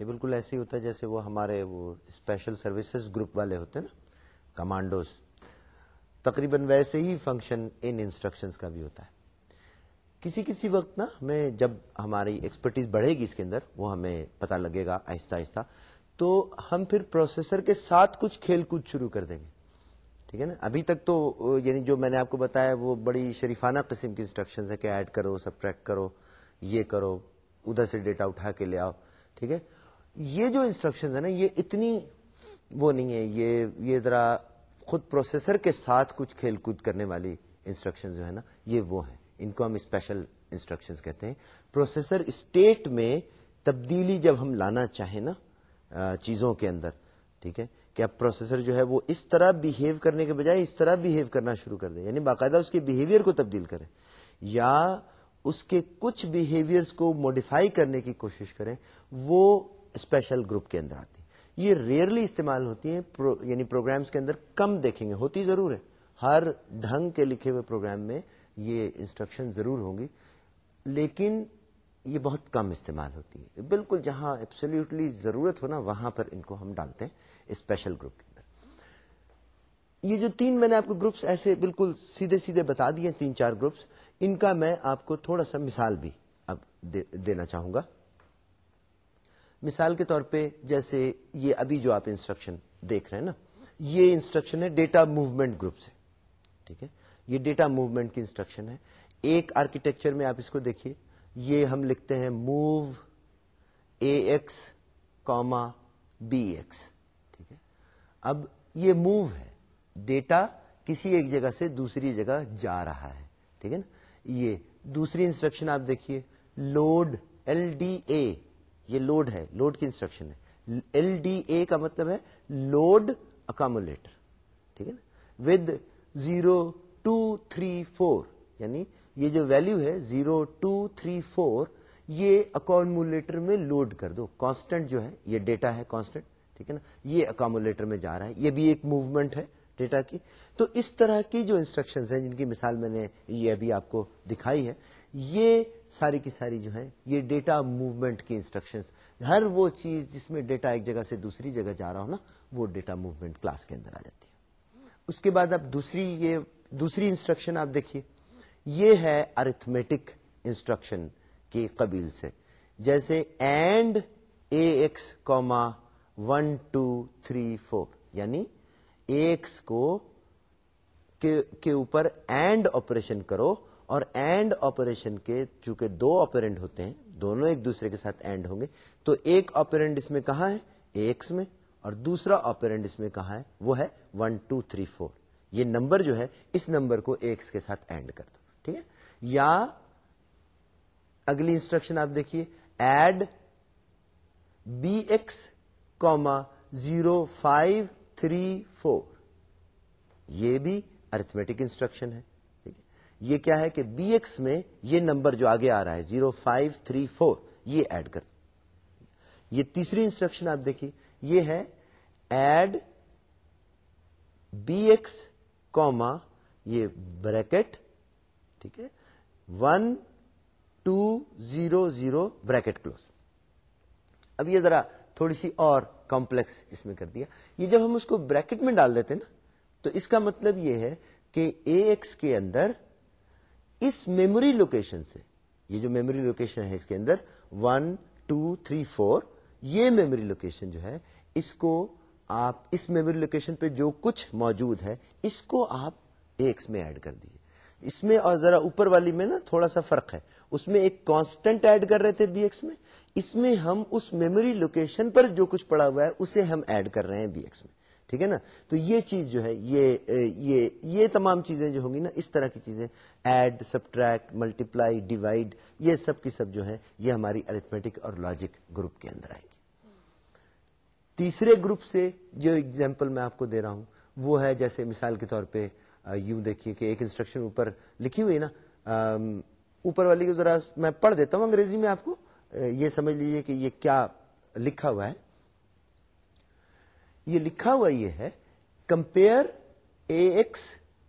یہ بالکل ایسے ہی ہوتا ہے جیسے وہ ہمارے وہ اسپیشل سروسز گروپ والے ہوتے ہیں نا کمانڈوز تقریباً ویسے ہی فنکشن ان انسٹرکشن کا بھی ہوتا ہے۔ کسی کسی وقت نا ہمیں جب ہماری ایکسپرٹیز بڑھے گی اس کے اندر، وہ ہمیں پتا لگے گا آہستہ آہستہ۔ تو ہم پھر پروسیسر کے ساتھ کچھ کھیل کود شروع کر دیں گے۔ ٹھیک ہے نا؟ ابھی تک تو یعنی جو میں نے آپ کو بتایا، وہ بڑی شریفانہ قسم کی انسٹرکشن ہے کہ ایڈ کرو سب ٹریک کرو، یہ کرو، ادھر سے ڈیٹا اٹھا کے لے آؤ۔ ٹھیک ہے؟ یہ جو انسٹرکشن ہے نا، یہ اتنی وہ نہیں ہے یہ یہ ذرا خود پروسیسر کے ساتھ کچھ کھیل کود کرنے والی انسٹرکشن جو ہے نا، یہ وہ ہیں۔ ان کو ہم اسپیشل انسٹرکشن کہتے ہیں۔ پروسیسر اسٹیٹ میں تبدیلی جب ہم لانا چاہیں نا چیزوں کے اندر، ٹھیک ہے، کہ اب پروسیسر جو ہے وہ اس طرح بہیو کرنے کے بجائے اس طرح بہیو کرنا شروع کر دے۔ یعنی باقاعدہ اس کے بہیویئر کو تبدیل کرے یا اس کے کچھ بہیویئر کو موڈیفائی کرنے کی کوشش کریں، وہ اسپیشل گروپ کے اندر آتی۔ یہ ریئرلی استعمال ہوتی ہیں یعنی پروگرامز کے اندر کم دیکھیں گے، ہوتی ضرور ہے۔ ہر ڈھنگ کے لکھے ہوئے پروگرام میں یہ انسٹرکشن ضرور ہوں گی، لیکن یہ بہت کم استعمال ہوتی ہے۔ بالکل جہاں ایبسلیوٹلی ضرورت ہو نا، وہاں پر ان کو ہم ڈالتے ہیں اسپیشل گروپ کے اندر۔ یہ جو تین میں نے آپ کو گروپس ایسے بالکل سیدھے سیدھے بتا دیے تین چار گروپس ان کا میں آپ کو تھوڑا سا مثال بھی اب دینا چاہوں گا۔ مثال کے طور پہ جیسے یہ ابھی جو آپ انسٹرکشن دیکھ رہے ہیں نا، یہ انسٹرکشن ہے ڈیٹا موومنٹ گروپ سے ٹھیک ہے؟ یہ ڈیٹا موومنٹ کی انسٹرکشن ہے۔ ایک آرکیٹیکچر میں آپ اس کو دیکھیے۔ یہ ہم لکھتے ہیں move A X comma B X, ٹھیک ہے۔ اب یہ موو ہے۔ ڈیٹا کسی ایک جگہ سے دوسری جگہ جا رہا ہے، ٹھیک ہے نا؟ یہ دوسری انسٹرکشن آپ دیکھیے۔ لوڈ ایل ڈی اے، یہ لوڈ ہے، لوڈ کی انسٹرکشن ہے۔ ایل ڈی اے کا مطلب ہے لوڈ اکامولیٹر، ٹھیک ہے نا؟ With zero two three four یعنی یہ جو ویلو ہے زیرو ٹو تھری فور یہ اکامولیٹر میں لوڈ کر دو۔ کانسٹنٹ جو ہے، یہ ڈیٹا ہے کانسٹنٹ ٹھیک ہے نا؟ یہ اکامولیٹر میں جا رہا ہے۔ یہ بھی ایک موومنٹ ہے ڈیٹا کی۔ تو اس طرح کی جو انسٹرکشن ہیں، جن کی مثال میں نے یہ ابھی آپ کو دکھائی ہے، یہ ساری کی ساری جو ہے یہ ڈیٹا موومنٹ کی انسٹرکشن ہر وہ چیز جس میں ڈیٹا ایک جگہ سے دوسری جگہ جا رہا ہو نا، وہ ڈیٹا موومنٹ کلاس کے اندر آ جاتی ہے۔ اس کے بعد اب دوسری یہ دوسری انسٹرکشن آپ دیکھیے۔ یہ ہے ارتھمیٹک انسٹرکشن کے قبیل سے۔ جیسے and A X comma one two three four یعنی ایکس کو کے اوپر اینڈ آپریشن کرو اور اینڈ آپریشن کے چونکہ دو آپرینٹ ہوتے ہیں، دونوں ایک دوسرے کے ساتھ اینڈ ہوں گے۔ تو ایک آپرینٹ اس میں کہاں ہے؟ ایکس میں۔ اور دوسرا آپرینٹ اس میں کہاں ہے؟ وہ ہے ون ٹو تھری فور یہ نمبر جو ہے، اس نمبر کو ایکس کے ساتھ اینڈ کر دو، ٹھیک ہے؟ یا اگلی انسٹرکشن آپ دیکھیے، add B X comma zero five three four. یہ بھی ارتھمیٹک انسٹرکشن ہے، ٹھیک ہے؟ یہ کیا ہے کہ بی ایکس میں یہ نمبر جو آگے آ رہا ہے، زیرو فائیو تھری فور، یہ ایڈ کر دو۔ یہ تیسری انسٹرکشن آپ دیکھیے، یہ ہے ایڈ بی ایکس کوما یہ بریکٹ، ٹھیک ہے، one, two, zero zero, bracket close. اب یہ ذرا تھوڑی سی اور کمپلیکس اس میں کر دیا۔ یہ جب ہم اس کو بریکٹ میں ڈال دیتے نا، تو اس کا مطلب یہ ہے کہ اے ایکس کے اندر اس میموری لوکیشن سے، یہ جو میموری لوکیشن ہے اس کے اندر، ون، ٹو، تھری، فور، یہ میموری لوکیشن جو ہے، اس کو آپ اس میموری لوکیشن پہ جو کچھ موجود ہے، اس کو آپ ایکس میں ایڈ کر دیجیے اس میں اور ذرا اوپر والی میں نا تھوڑا سا فرق ہے۔ اس میں ایک کانسٹنٹ ایڈ کر رہے تھے بی ایکس میں۔ اس میں ہم اس میموری لوکیشن پر جو کچھ پڑا ہوا ہے، اسے ہم ایڈ کر رہے ہیں بی ایکس میں۔ ٹھیک ہے نا؟ تو یہ چیز جو ہے، یہ یہ یہ تمام چیزیں جو ہوں گی نا، اس طرح کی چیزیں۔ ایڈ سبٹریکٹ ملٹیپلائی ڈیوائڈ یہ سب کی سب جو ہے یہ ہماری ارتھمیٹک اور لاجک گروپ کے اندر آئیں گی۔ تیسرے گروپ سے جو اگزامپل میں آپ کو دے رہا ہوں، وہ ہے جیسے مثال کے طور پہ یوں دیکھیے کہ ایک انسٹرکشن اوپر لکھی ہوئی نا اوپر والی کو ذرا میں پڑھ دیتا ہوں انگریزی میں آپ کو یہ سمجھ لیجیے کہ یہ کیا لکھا ہوا ہے۔ یہ لکھا ہوا یہ ہے compare A X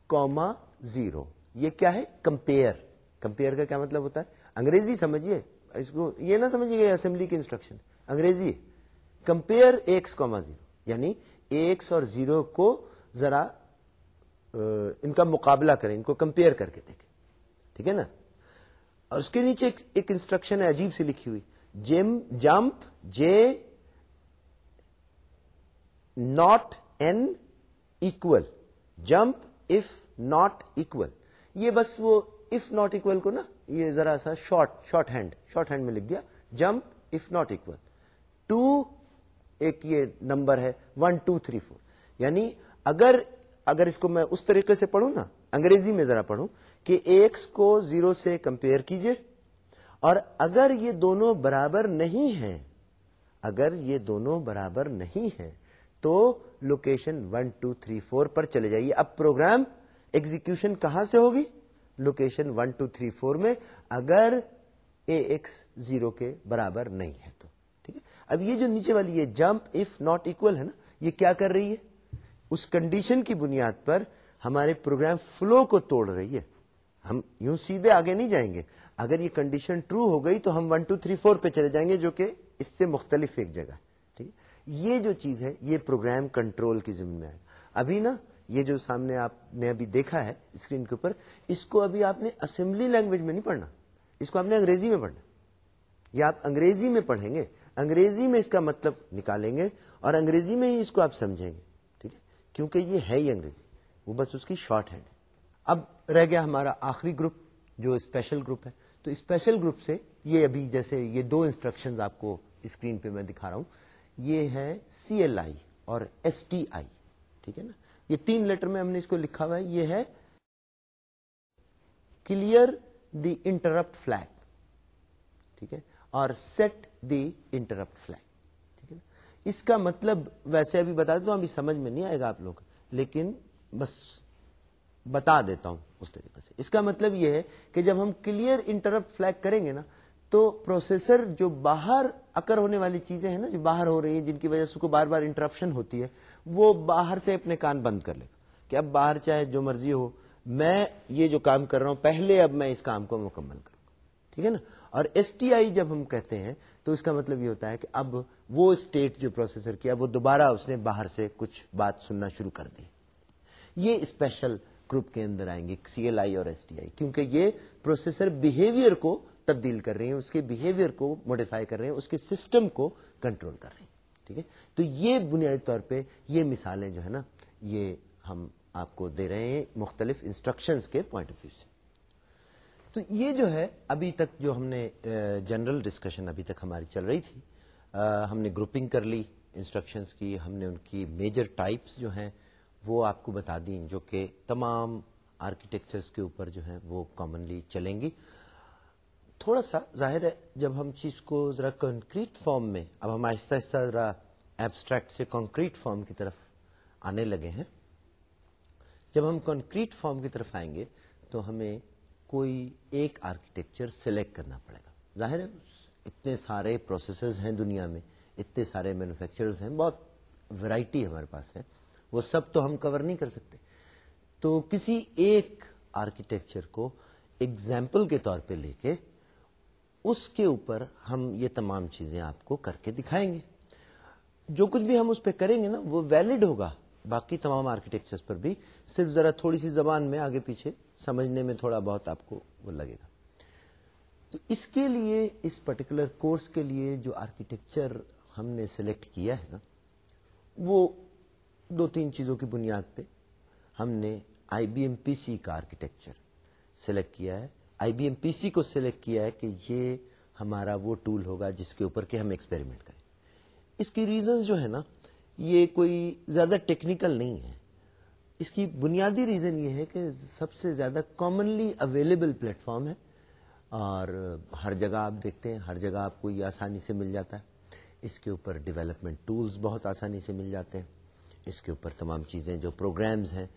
comma zero یہ کیا ہے؟ کمپیئر کمپیئر کا کیا مطلب ہوتا ہے؟ انگریزی سمجھیے اس کو یہ نہ سمجھیے اسمبلی کی انسٹرکشن انگریزی کمپیئر ایکس کوما زیرو یعنی ایکس اور زیرو کو ذرا ان کا مقابلہ کریں، ان کو کمپیئر کر کے دیکھیں۔ ٹھیک ہے نا؟ اور اس کے نیچے ایک انسٹرکشن ہے عجیب سی لکھی ہوئی۔ جم jump J not N equal jump if not equal یہ بس وہ اف ناٹ اکول کو نا، یہ ذرا سا short shorthand shorthand میں لکھ دیا۔ Jump if not equal to ایک یہ نمبر ہے ون ٹو تھری فور یعنی اگر اگر اس کو میں اس طریقے سے پڑھوں نا، انگریزی میں ذرا پڑھوں کہ ایکس کو زیرو سے کمپیئر کیجیے، اور اگر یہ دونوں برابر نہیں ہیں، اگر یہ دونوں برابر نہیں ہیں، تو location one two three four پر چلے جائیے۔ اب پروگرام ایگزیکشن کہاں سے ہوگی؟ Location one two three four میں۔ اگر اے ایکس زیرو کے برابر نہیں ہے تو۔ اب یہ جو نیچے والی یہ جمپ اف ناٹ اکول ہے نا، یہ کیا کر رہی ہے؟ اس کنڈیشن کی بنیاد پر ہمارے پروگرام فلو کو توڑ رہی ہے۔ ہم یوں سیدھے آگے نہیں جائیں گے۔ اگر یہ کنڈیشن ٹرو ہو گئی تو ہم ون ٹو تھری فور پہ چلے جائیں گے جو کہ اس سے مختلف ایک جگہ۔ ٹھیک ہے؟ یہ جو چیز ہے، یہ پروگرام کنٹرول کی ذمہ میں آئے ابھی نا، یہ جو سامنے آپ نے ابھی دیکھا ہے اسکرین کے اوپر، اس کو ابھی آپ نے اسمبلی لینگویج میں نہیں پڑھنا۔ اس کو آپ نے انگریزی میں پڑھنا۔ یا آپ انگریزی میں پڑھیں گے۔ انگریزی میں اس کا مطلب نکالیں گے اور انگریزی میں ہی اس کو آپ سمجھیں گے، ٹھیک ہے؟ کیونکہ یہ ہے ہی انگریزی، وہ بس اس کی شارٹ ہینڈ ہے۔ اب رہ گیا ہمارا آخری گروپ، جو اسپیشل گروپ ہے۔ تو اسپیشل گروپ سے یہ ابھی جیسے یہ دو انسٹرکشن آپ کو اسکرین پہ میں دکھا رہا ہوں۔ یہ ہے سی ایل آئی اور ایس ٹی آئی، ٹھیک ہے نا؟ یہ تین لیٹر میں ہم نے اس کو لکھا ہوا ہے۔ یہ ہے کلیئر دی انٹرپٹ فلیگ، ٹھیک ہے؟ اور سیٹ دی انٹرپٹ فلیگ ٹھیک ہے نا؟ اس کا مطلب ویسے ابھی بتا دوں ابھی سمجھ میں نہیں آئے گا آپ لوگ، لیکن بس بتا دیتا ہوں اس طریقے سے۔ اس کا مطلب یہ ہے کہ جب ہم کلیئر انٹرپٹ فلیگ کریں گے نا، تو پروسیسر جو باہر اکر ہونے والی چیزیں ہیں نا، جو باہر ہو رہی ہیں، جن کی وجہ سے کو بار بار انٹرپشن ہوتی ہے، وہ باہر سے اپنے کان بند کر لے گا۔ کہ اب باہر چاہے جو مرضی ہو، میں یہ جو کام کر رہا ہوں، پہلے اب میں اس کام کو مکمل کروں۔ ٹھیک ہے نا؟ اور ایس ٹی آئی جب ہم کہتے ہیں تو اس کا مطلب یہ ہوتا ہے کہ اب وہ اسٹیٹ جو پروسیسر کیا وہ دوبارہ اس نے باہر سے کچھ بات سننا شروع کر دی۔ یہ اسپیشل گروپ کے اندر آئیں گے سی ایل آئی اور ایس ٹی آئی کیونکہ یہ پروسیسر بہیویئر کو تبدیل کر رہے ہیں، اس کے بہیویئر کو موڈیفائی کر رہے ہیں، اس کے سسٹم کو کنٹرول کر رہے ہیں۔ ٹھیک ہے؟ تو یہ بنیادی طور پہ یہ مثالیں جو ہے نا، یہ ہم آپ کو دے رہے ہیں مختلف انسٹرکشن کے پوائنٹ آف ویو سے۔ تو یہ جو ہے ابھی تک جو ہم نے جنرل ڈسکشن ابھی تک ہماری چل رہی تھی ہم نے گروپنگ کر لی انسٹرکشنز کی، ہم نے ان کی میجر ٹائپس جو ہیں وہ آپ کو بتا دیں، جو کہ تمام آرکیٹیکچرس کے اوپر جو ہیں وہ کامنلی چلیں گی۔ تھوڑا سا ظاہر ہے، جب ہم چیز کو ذرا کنکریٹ فارم میں، اب ہم آہستہ آہستہ ذرا ایبسٹریکٹ سے کنکریٹ فارم کی طرف آنے لگے ہیں۔ جب ہم کنکریٹ فارم کی طرف آئیں گے تو ہمیں کوئی ایک آرکیٹیکچر سلیکٹ کرنا پڑے گا۔ ظاہر ہے، اتنے سارے پروسیسرز ہیں دنیا میں، اتنے سارے مینوفیکچرز ہیں، بہت ورائٹی ہمارے پاس ہے۔ وہ سب تو ہم کور نہیں کر سکتے۔ تو کسی ایک آرکیٹیکچر کو ایگزامپل کے طور پہ لے کے اس کے اوپر ہم یہ تمام چیزیں آپ کو کر کے دکھائیں گے۔ جو کچھ بھی ہم اس پہ کریں گے نا، وہ ویلڈ ہوگا۔ باقی تمام آرکیٹیکچر پر بھی صرف ذرا تھوڑی سی زبان میں آگے پیچھے سمجھنے میں تھوڑا بہت آپ کو وہ لگے گا۔ تو اس کے لیے، اس پرٹیکولر کورس کے لیے جو آرکیٹیکچر ہم نے سلیکٹ کیا ہے نا، وہ دو تین چیزوں کی بنیاد پہ ہم نے آئی بی ایم پی سی کا آرکیٹیکچر سلیکٹ کیا ہے۔ آئی بی ایم پی سی کو سلیکٹ کیا ہے کہ یہ ہمارا وہ ٹول ہوگا جس کے اوپر کہ ہم ایکسپیریمنٹ کریں۔ اس کی ریزنز جو ہے نا یہ کوئی زیادہ ٹیکنیکل نہیں ہے۔ اس کی بنیادی ریزن یہ ہے کہ سب سے زیادہ کامنلی اویلیبل پلیٹ فارم ہے اور ہر جگہ آپ دیکھتے ہیں، ہر جگہ آپ کو یہ آسانی سے مل جاتا ہے۔ اس کے اوپر ڈیولپمنٹ ٹولز بہت آسانی سے مل جاتے ہیں۔ اس کے اوپر تمام چیزیں جو پروگرامز ہیں،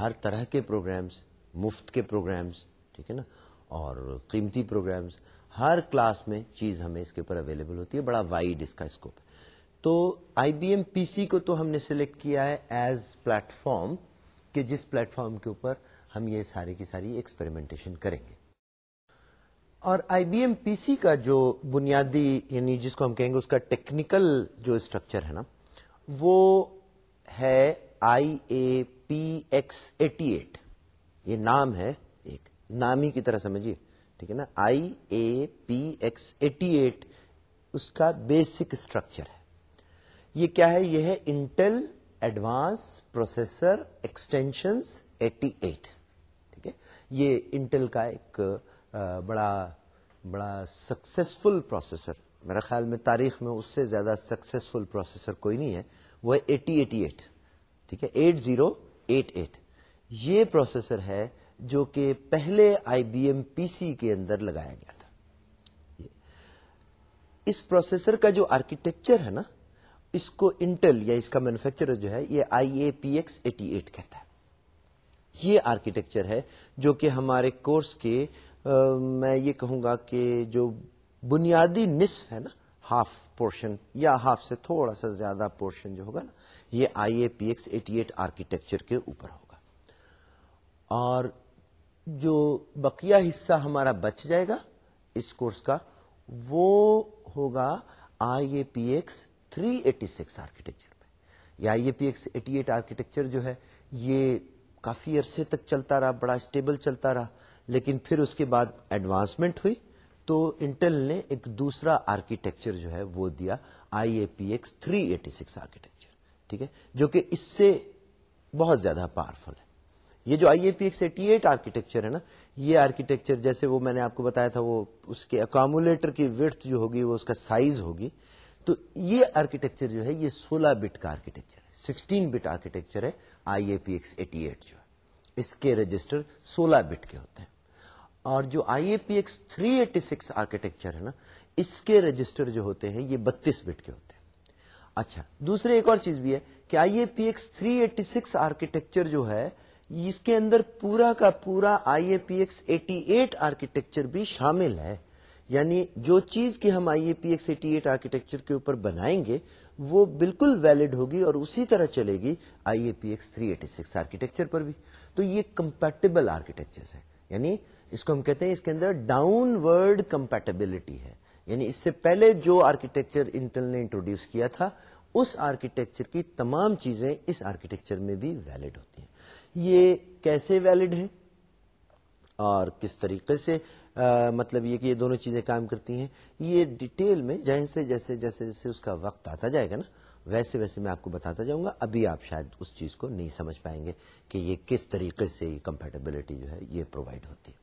ہر طرح کے پروگرامز مفت کے پروگرامز ٹھیک ہے نا؟ اور قیمتی پروگرامز ہر کلاس میں چیز ہمیں اس کے اوپر اویلیبل ہوتی ہے، بڑا وائڈ اس کا اسکوپ ہے۔ تو آئی بی ایم پی سی کو تو ہم نے سلیکٹ کیا ہے ایز پلیٹ فارم کہ جس پلیٹ فارم کے اوپر ہم یہ ساری کی ساری ایکسپیریمنٹیشن کریں گے۔ اور آئی بی ایم پی سی کا جو بنیادی یعنی جس کو ہم کہیں گے اس کا ٹیکنیکل جو اسٹرکچر ہے نا، وہ ہے I A P X eighty eight. یہ نام ہے ایک، نام ہی کی طرح سمجھیے، ٹھیک ہے نا؟ I A P X eighty eight, اس کا بیسک اسٹرکچر ہے۔ یہ کیا ہے؟ یہ ہے Intel advanced processor extension eighty eight ٹھیک ہے؟ یہ انٹل کا ایک بڑا بڑا سکسیسفل پروسیسر میرا خیال میں تاریخ میں اس سے زیادہ سکسیسفل پروسیسر کوئی نہیں ہے. وہ ایٹی ایٹی ایٹ ٹھیک ہے؟ ایٹ زیرو ایٹ ایٹ یہ پروسیسر ہے جو کہ پہلے آئی بی ایم پی سی کے اندر لگایا گیا تھا. اس پروسیسر کا جو آرکیٹیکچر ہے نا اس کو انٹل یا اس کا مینوفیکچر جو ہے یہ I A P X eighty eight کہتا ہے۔ یہ آرکیٹیکچر ہے جو کہ ہمارے کورس کے میں یہ کہوں گا کہ جو بنیادی نصف ہے نا، ہاف پورشن یا ہاف سے تھوڑا سا زیادہ پورشن جو ہوگا نا، یہ I A P X eighty eight architecture کے اوپر ہوگا۔ اور جو بقیہ حصہ ہمارا بچ جائے گا اس کورس کا، وہ ہوگا I A P X three eighty six architecture پہ یہ I P X eighty eight architecture جو ہے، یہ کافی عرصے تک چلتا رہا، بڑا اسٹیبل چلتا رہا۔ لیکن پھر اس کے بعد ایڈوانسمنٹ ہوئی تو انٹل نے ایک دوسرا آرکیٹیکچر جو ہے وہ دیا، I A P X three eighty six architecture ٹھیک ہے؟ جو کہ اس سے بہت زیادہ پاورفل ہے۔ یہ جو I A P X eighty eight architecture ہے نا، یہ آرکیٹیکچر جیسے وہ میں نے آپ کو بتایا تھا، وہ اس کے اکامولیٹر کی ویڈھ جو ہوگی، وہ اس کا سائز ہوگی۔ تو یہ آرکیٹیکچر جو ہے، یہ سولہ بٹ کا آرکیٹیکچر ہے سکسٹین بٹ آرکیٹیکچر ہے I A P X eighty eight جو ہے۔ اس کے رجسٹر سولہ بٹ کے ہوتے ہیں۔ اور جو I A P X three eighty six architecture ہے نا، اس کے رجسٹر جو ہوتے ہیں، یہ بتیس بٹ کے ہوتے ہیں۔ اچھا دوسرے ایک اور چیز بھی ہے کہ I A P X three eighty six architecture جو ہے، اس کے اندر پورا کا پورا I A P X eighty eight architecture بھی شامل ہے۔ یعنی جو چیز کی ہم I A P X eighty eight architecture کے اوپر بنائیں گے، وہ بالکل ویلڈ ہوگی اور اسی طرح چلے گی I A P X three eighty six architecture پر بھی۔ تو یہ کمپیٹیبل آرکیٹیکچر ہے یعنی اس کو ہم کہتے ہیں اس کے اندر ڈاؤن ورڈ کمپیٹیبلٹی ہے۔ یعنی اس سے پہلے جو آرکیٹیکچر انٹل نے انٹروڈیوس کیا تھا، اس آرکیٹیکچر کی تمام چیزیں اس آرکیٹیکچر میں بھی ویلڈ ہوتی ہیں۔ یہ کیسے ویلڈ ہے اور کس طریقے سے؟ آ, مطلب یہ کہ یہ دونوں چیزیں کام کرتی ہیں یہ ڈیٹیل میں جیسے جیسے جیسے جیسے اس کا وقت آتا جائے گا نا ویسے ویسے میں آپ کو بتاتا جاؤں گا ابھی آپ شاید اس چیز کو نہیں سمجھ پائیں گے کہ یہ کس طریقے سے یہ کمپیٹیبلٹی جو ہے یہ پرووائڈ ہوتی ہے۔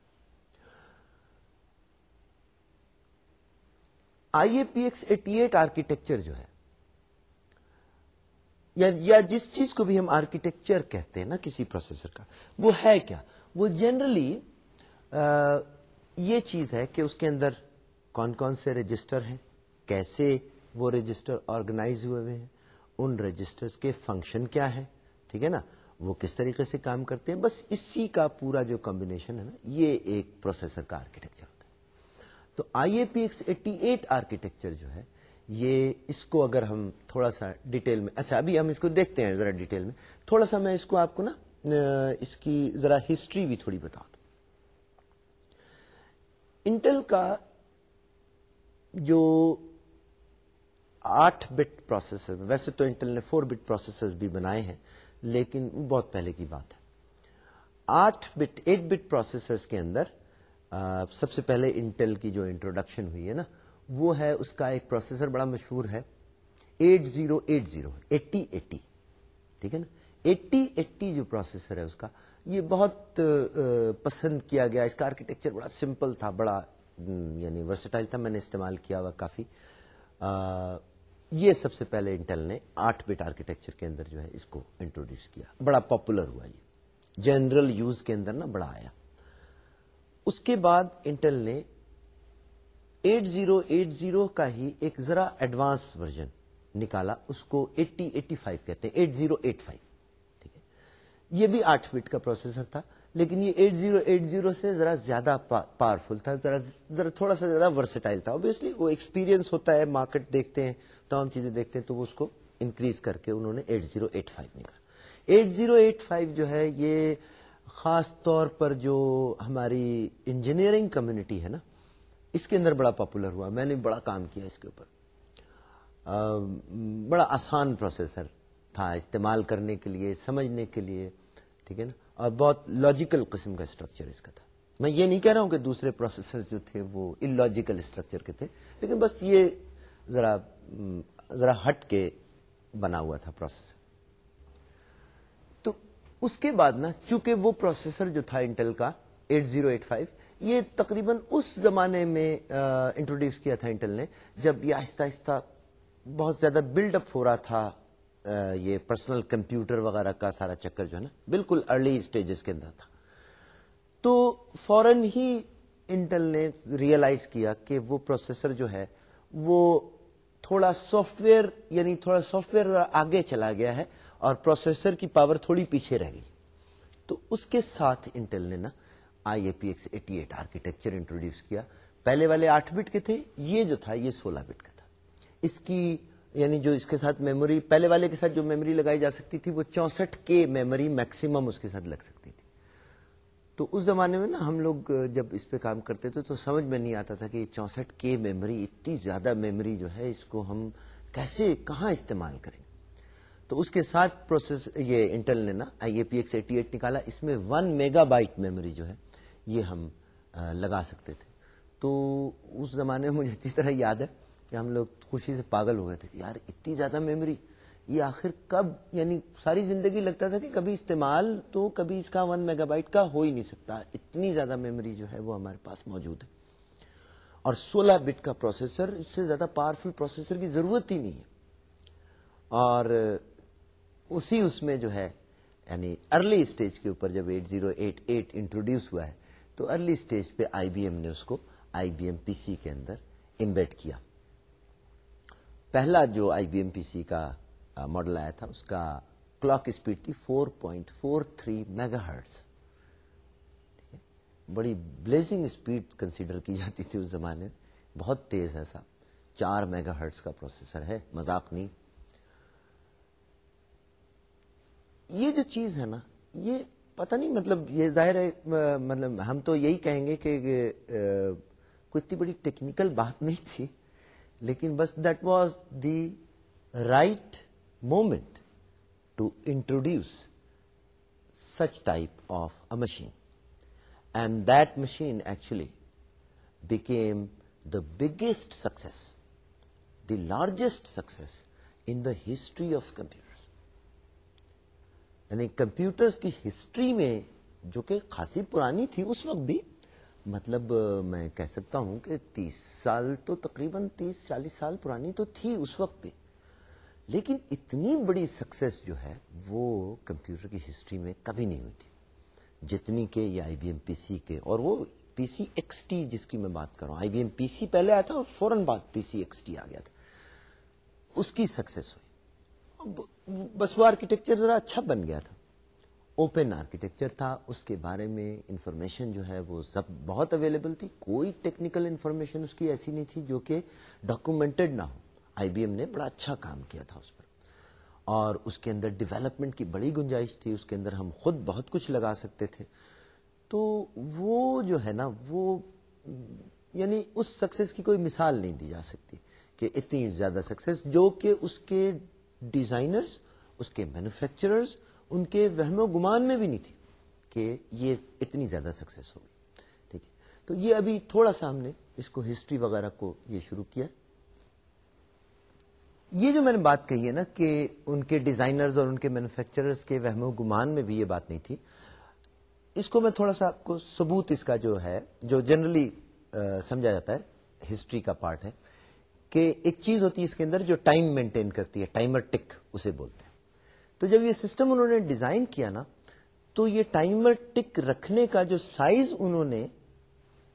I A P X eighty eight architecture جو ہے یا جس چیز کو بھی ہم آرکیٹیکچر کہتے ہیں نا کسی پروسیسر کا وہ ہے کیا؟ وہ جنرلی یہ چیز ہے کہ اس کے اندر کون کون سے رجسٹر ہیں، کیسے وہ رجسٹر آرگنائز ہوئے ہوئے ہیں، ان رجسٹر کے فنکشن کیا ہے، ٹھیک ہے نا؟ وہ کس طریقے سے کام کرتے ہیں؟ بس اسی کا پورا جو کمبینیشن ہے نا، یہ ایک پروسیسر کا آرکیٹیکچر ہوتا ہے۔ تو I A P X eighty eight architecture جو ہے، یہ اس کو اگر ہم تھوڑا سا ڈیٹیل میں اچھا ابھی ہم اس کو دیکھتے ہیں ذرا ڈیٹیل میں۔ تھوڑا سا میں اس کو آپ کو نا، اس کی ذرا ہسٹری بھی تھوڑی بتا دوں انٹل کا جو آٹھ بٹ پروسیسر، ویسے تو انٹل نے فور بٹ پروسیسر بھی بنائے ہیں، لیکن بہت پہلے کی بات ہے۔ آٹھ بٹ، ایٹ بٹ پروسیسر کے اندر سب سے پہلے انٹل کی جو انٹروڈکشن ہوئی ہے نا، وہ ہے، اس کا ایک پروسیسر بڑا مشہور ہے، eight zero eight zero, eighty eighty, ٹھیک ہے نا؟ ایٹی ایٹی جو پروسیسر ہے اس کا یہ بہت پسند کیا گیا۔ اس کا آرکیٹیکچر بڑا سمپل تھا، بڑا یعنی ورسٹائل تھا، میں نے استعمال کیا ہوا کافی۔ یہ سب سے پہلے انٹل نے آٹھ بٹ آرکیٹیکچر کے اندر جو ہے اس کو انٹروڈیوس کیا۔ بڑا پاپولر ہوا یہ۔ جنرل یوز کے اندر نا بڑا آیا۔ اس کے بعد انٹل نے ایٹ زیرو ایٹ زیرو کا ہی ایک ذرا ایڈوانس ورژن نکالا۔ اس کو ایٹی ایٹی فائیو کہتے ہیں ایٹ زیرو ایٹ فائیو یہ بھی آٹھ بٹ کا پروسیسر تھا، لیکن یہ ایٹ زیرو ایٹ زیرو سے ذرا زیادہ پاورفل تھا، ذرا ذرا تھوڑا سا زیادہ ورسٹائل تھا۔ اوبیسلی وہ ایکسپیرینس ہوتا ہے مارکیٹ دیکھتے ہیں تمام چیزیں دیکھتے ہیں، تو وہ اس کو انکریز کر کے انہوں نے ایٹ زیرو ایٹ فائیو نکالا۔ ایٹ زیرو ایٹ فائیو جو ہے، یہ خاص طور پر جو ہماری انجینئرنگ کمیونٹی ہے نا، اس کے اندر بڑا پاپولر ہوا۔ میں نے بڑا کام کیا اس کے اوپر۔ بڑا آسان پروسیسر تھا استعمال کرنے کے لیے، سمجھنے کے لیے۔ ٹھیک ہے نا؟ اور بہت لاجیکل قسم کا اسٹرکچر اس کا تھا۔ میں یہ نہیں کہہ رہا ہوں کہ دوسرے پروسیسر جو تھے وہ ان لاجیکل اسٹرکچر کے تھے، لیکن بس یہ ذرا ذرا ہٹ کے بنا ہوا تھا پروسیسر تو اس کے بعد نا، چونکہ وہ پروسیسر جو تھا انٹل کا ایٹ زیرو ایٹ فائیو یہ تقریباً اس زمانے میں انٹروڈیوس کیا تھا انٹل نے، جب یہ آہستہ آہستہ بہت زیادہ بلڈ اپ ہو رہا تھا یہ پرسنل کمپیوٹر وغیرہ کا سارا چکر جو ہے نا، بالکل ارلی اسٹیجز کے اندر تھا۔ تو فوراً ہی انٹل نے ریئلائز کیا کہ وہ پروسیسر جو ہے، وہ تھوڑا سافٹ ویئر یعنی تھوڑا سافٹ ویئر آگے چلا گیا ہے اور پروسیسر کی پاور تھوڑی پیچھے رہ گئی۔ تو اس کے ساتھ انٹل نے نا I A P X eighty eight architecture introduce کیا۔ پہلے والے آٹھ بٹ کے تھے، یہ جو تھا، یہ سولہ بٹ کا تھا۔ اس کی یعنی جو اس کے ساتھ میموری پہلے والے کے ساتھ جو میموری لگائی جا سکتی تھی وہ چونسٹھ کے میموری میکسیمم اس کے ساتھ لگ سکتی تھی۔ تو اس زمانے میں نا ہم لوگ جب اس پہ کام کرتے تھے تو سمجھ میں نہیں آتا تھا کہ چونسٹھ کے میموری اتنی زیادہ میموری جو ہے اس کو ہم کیسے، کہاں استعمال کریں۔ گے تو اس کے ساتھ پروسیس یہ انٹل نے نا I A P X eighty eight نکالا، اس میں ون میگا بائٹ میموری جو ہے یہ ہم لگا سکتے تھے۔ تو اس زمانے میں مجھے اچھی طرح یاد ہے کہ ہم لوگ خوشی سے پاگل ہو گئے تھے یار اتنی زیادہ میموری یہ آخر کب یعنی ساری زندگی لگتا تھا کہ کبھی استعمال تو کبھی اس کا ون میگا بائٹ کا ہو ہی نہیں سکتا۔ اتنی زیادہ میموری جو ہے وہ ہمارے پاس موجود ہے۔ اور سولہ بٹ کا پروسیسر اس سے زیادہ پاورفل پروسیسر کی ضرورت ہی نہیں ہے۔ اور اسی اس میں جو ہے یعنی ارلی اسٹیج کے اوپر جب eight zero eight eight introduce ہوا ہے، تو ارلی اسٹیج پہ آئی بی ایم نے اس کو آئی بی ایم پی سی کے اندر امبیڈ کیا۔ پہلا جو آئی بی ایم پی سی کا ماڈل آیا تھا، اس کا کلاک اسپیڈ تھی four point four three megahertz بڑی بلیزنگ اسپیڈ کنسیڈر کی جاتی تھی اس زمانے میں۔ بہت تیز ہے صاحب چار میگا ہرٹس کا پروسیسر ہے، مذاق نہیں۔ یہ جو چیز ہے نا، یہ پتہ نہیں مطلب یہ ظاہر ہے مطلب ہم تو یہی کہیں گے کہ کوئی اتنی بڑی ٹیکنیکل بات نہیں تھی۔ لیکن بس that was the right moment to introduce such type of a machine and that machine actually became the biggest success the largest success in the history of computer یعنی کمپیوٹرز کی ہسٹری میں جو کہ خاصی پرانی تھی اس وقت بھی مطلب میں کہہ سکتا ہوں کہ تیس سال تو تقریباً تیس چالیس سال پرانی تو تھی اس وقت بھی۔ لیکن اتنی بڑی سکسیس جو ہے، وہ کمپیوٹر کی ہسٹری میں کبھی نہیں ہوئی تھی۔ جتنی کہ یہ آئی بی ایم پی سی کے، اور وہ پی سی ایکس ٹی جس کی میں بات کروں۔ آئی بی ایم پی سی پہلے آیا تھا اور فوراً بعد پی سی ایکس ٹی آ گیا تھا۔ اس کی سکسیس ہوئی۔ بس وہ آرکیٹیکچر ذرا اچھا بن گیا تھا۔ اوپن آرکیٹیکچر تھا، اس کے بارے میں انفارمیشن جو ہے وہ سب بہت اویلیبل تھی۔ کوئی ٹیکنیکل انفارمیشن اس کی ایسی نہیں تھی جو کہ ڈاکومنٹڈ نہ ہو۔ آئی بی ایم نے بڑا اچھا کام کیا تھا اس پر۔ اور اس کے اندر ڈیولپمنٹ کی بڑی گنجائش تھی۔ اس کے اندر ہم خود بہت کچھ لگا سکتے تھے۔ تو وہ جو ہے نا، وہ یعنی اس سکسیس کی کوئی مثال نہیں دی جا سکتی کہ اتنی زیادہ سکسیس جو کہ اس کے ڈیزائنرز اس کے مینوفیکچررز ان کے وہم و گمان میں بھی نہیں تھی کہ یہ اتنی زیادہ سکسیس ہوگی۔ ٹھیک ہے۔ تو یہ ابھی تھوڑا سا ہم نے اس کو ہسٹری وغیرہ کو یہ شروع کیا۔ یہ جو میں نے بات کہی ہے نا کہ ان کے ڈیزائنرز اور ان کے مینوفیکچررز کے وہم و گمان میں بھی یہ بات نہیں تھی، اس کو میں تھوڑا سا آپ کو ثبوت اس کا جو ہے، جو جنرلی سمجھا جاتا ہے ہسٹری کا پارٹ ہے، کہ ایک چیز ہوتی ہے اس کے اندر جو ٹائم مینٹین کرتی ہے ٹائمر ٹک اسے بولتے ہیں۔ تو جب یہ سسٹم انہوں نے ڈیزائن کیا نا، تو یہ ٹائمر ٹک رکھنے کا جو سائز انہوں نے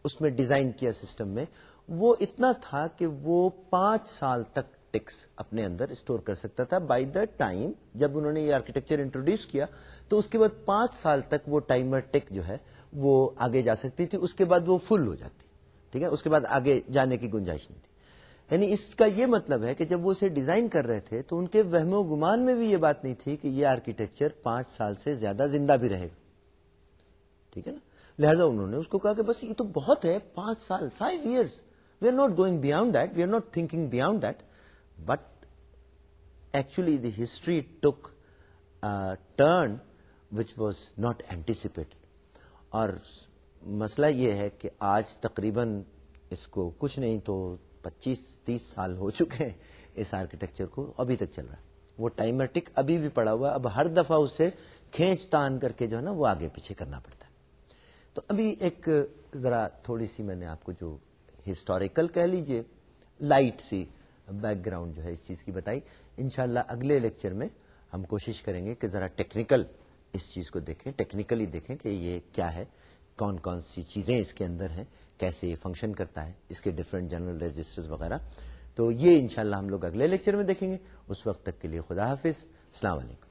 اس میں ڈیزائن کیا سسٹم میں، وہ اتنا تھا کہ وہ پانچ سال تک ٹکس اپنے اندر اسٹور کر سکتا تھا۔ بائی دا ٹائم جب انہوں نے یہ آرکیٹیکچر انٹروڈیوس کیا، تو اس کے بعد پانچ سال تک وہ ٹائمر ٹک جو ہے، وہ آگے جا سکتی تھی۔ اس کے بعد وہ فل ہو جاتی۔ ٹھیک ہے؟ اس کے بعد آگے جانے کی گنجائش نہیں تھی۔ یعنی اس کا یہ مطلب ہے کہ جب وہ اسے ڈیزائن کر رہے تھے تو ان کے وہم و گمان میں بھی یہ بات نہیں تھی کہ یہ آرکیٹیکچر پانچ سال سے زیادہ زندہ بھی رہے گا۔ ٹھیک ہے نا؟ لہذا انہوں نے اس کو کہا کہ بس یہ تو بہت ہے، پانچ سال five years we are not going beyond that we are not thinking beyond that but actually the history took turn which was not anticipate اور مسئلہ یہ ہے کہ آج تقریباً اس کو کچھ نہیں تو پچیس تیس سال ہو چکے ہیں اس آرکیٹیکچر کو، ابھی تک چل رہا ہے۔ وہ ٹائمر ٹک ابھی بھی پڑا ہوا اب ہر دفعہ اسے کھینچ تان کر کے جو ہے نا وہ آگے پیچھے کرنا پڑتا ہے۔ تو ابھی ایک ذرا تھوڑی سی میں نے آپ کو جو ہسٹوریکل کہہ لیجیے لائٹ سی بیک گراؤنڈ جو ہے اس چیز کی بتائی۔ انشاءاللہ اگلے لیکچر میں ہم کوشش کریں گے کہ ذرا ٹیکنیکل اس چیز کو دیکھیں ٹیکنیکلی دیکھیں کہ یہ کیا ہے۔ کون کون سی چیزیں اس کے اندر ہیں، کیسے یہ فنکشن کرتا ہے، اس کے ڈفرینٹ جنرل رجسٹرز وغیرہ۔ تو یہ انشاءاللہ ہم لوگ اگلے لیکچر میں دیکھیں گے۔ اس وقت تک کے لیے خدا حافظ۔ السلام علیکم۔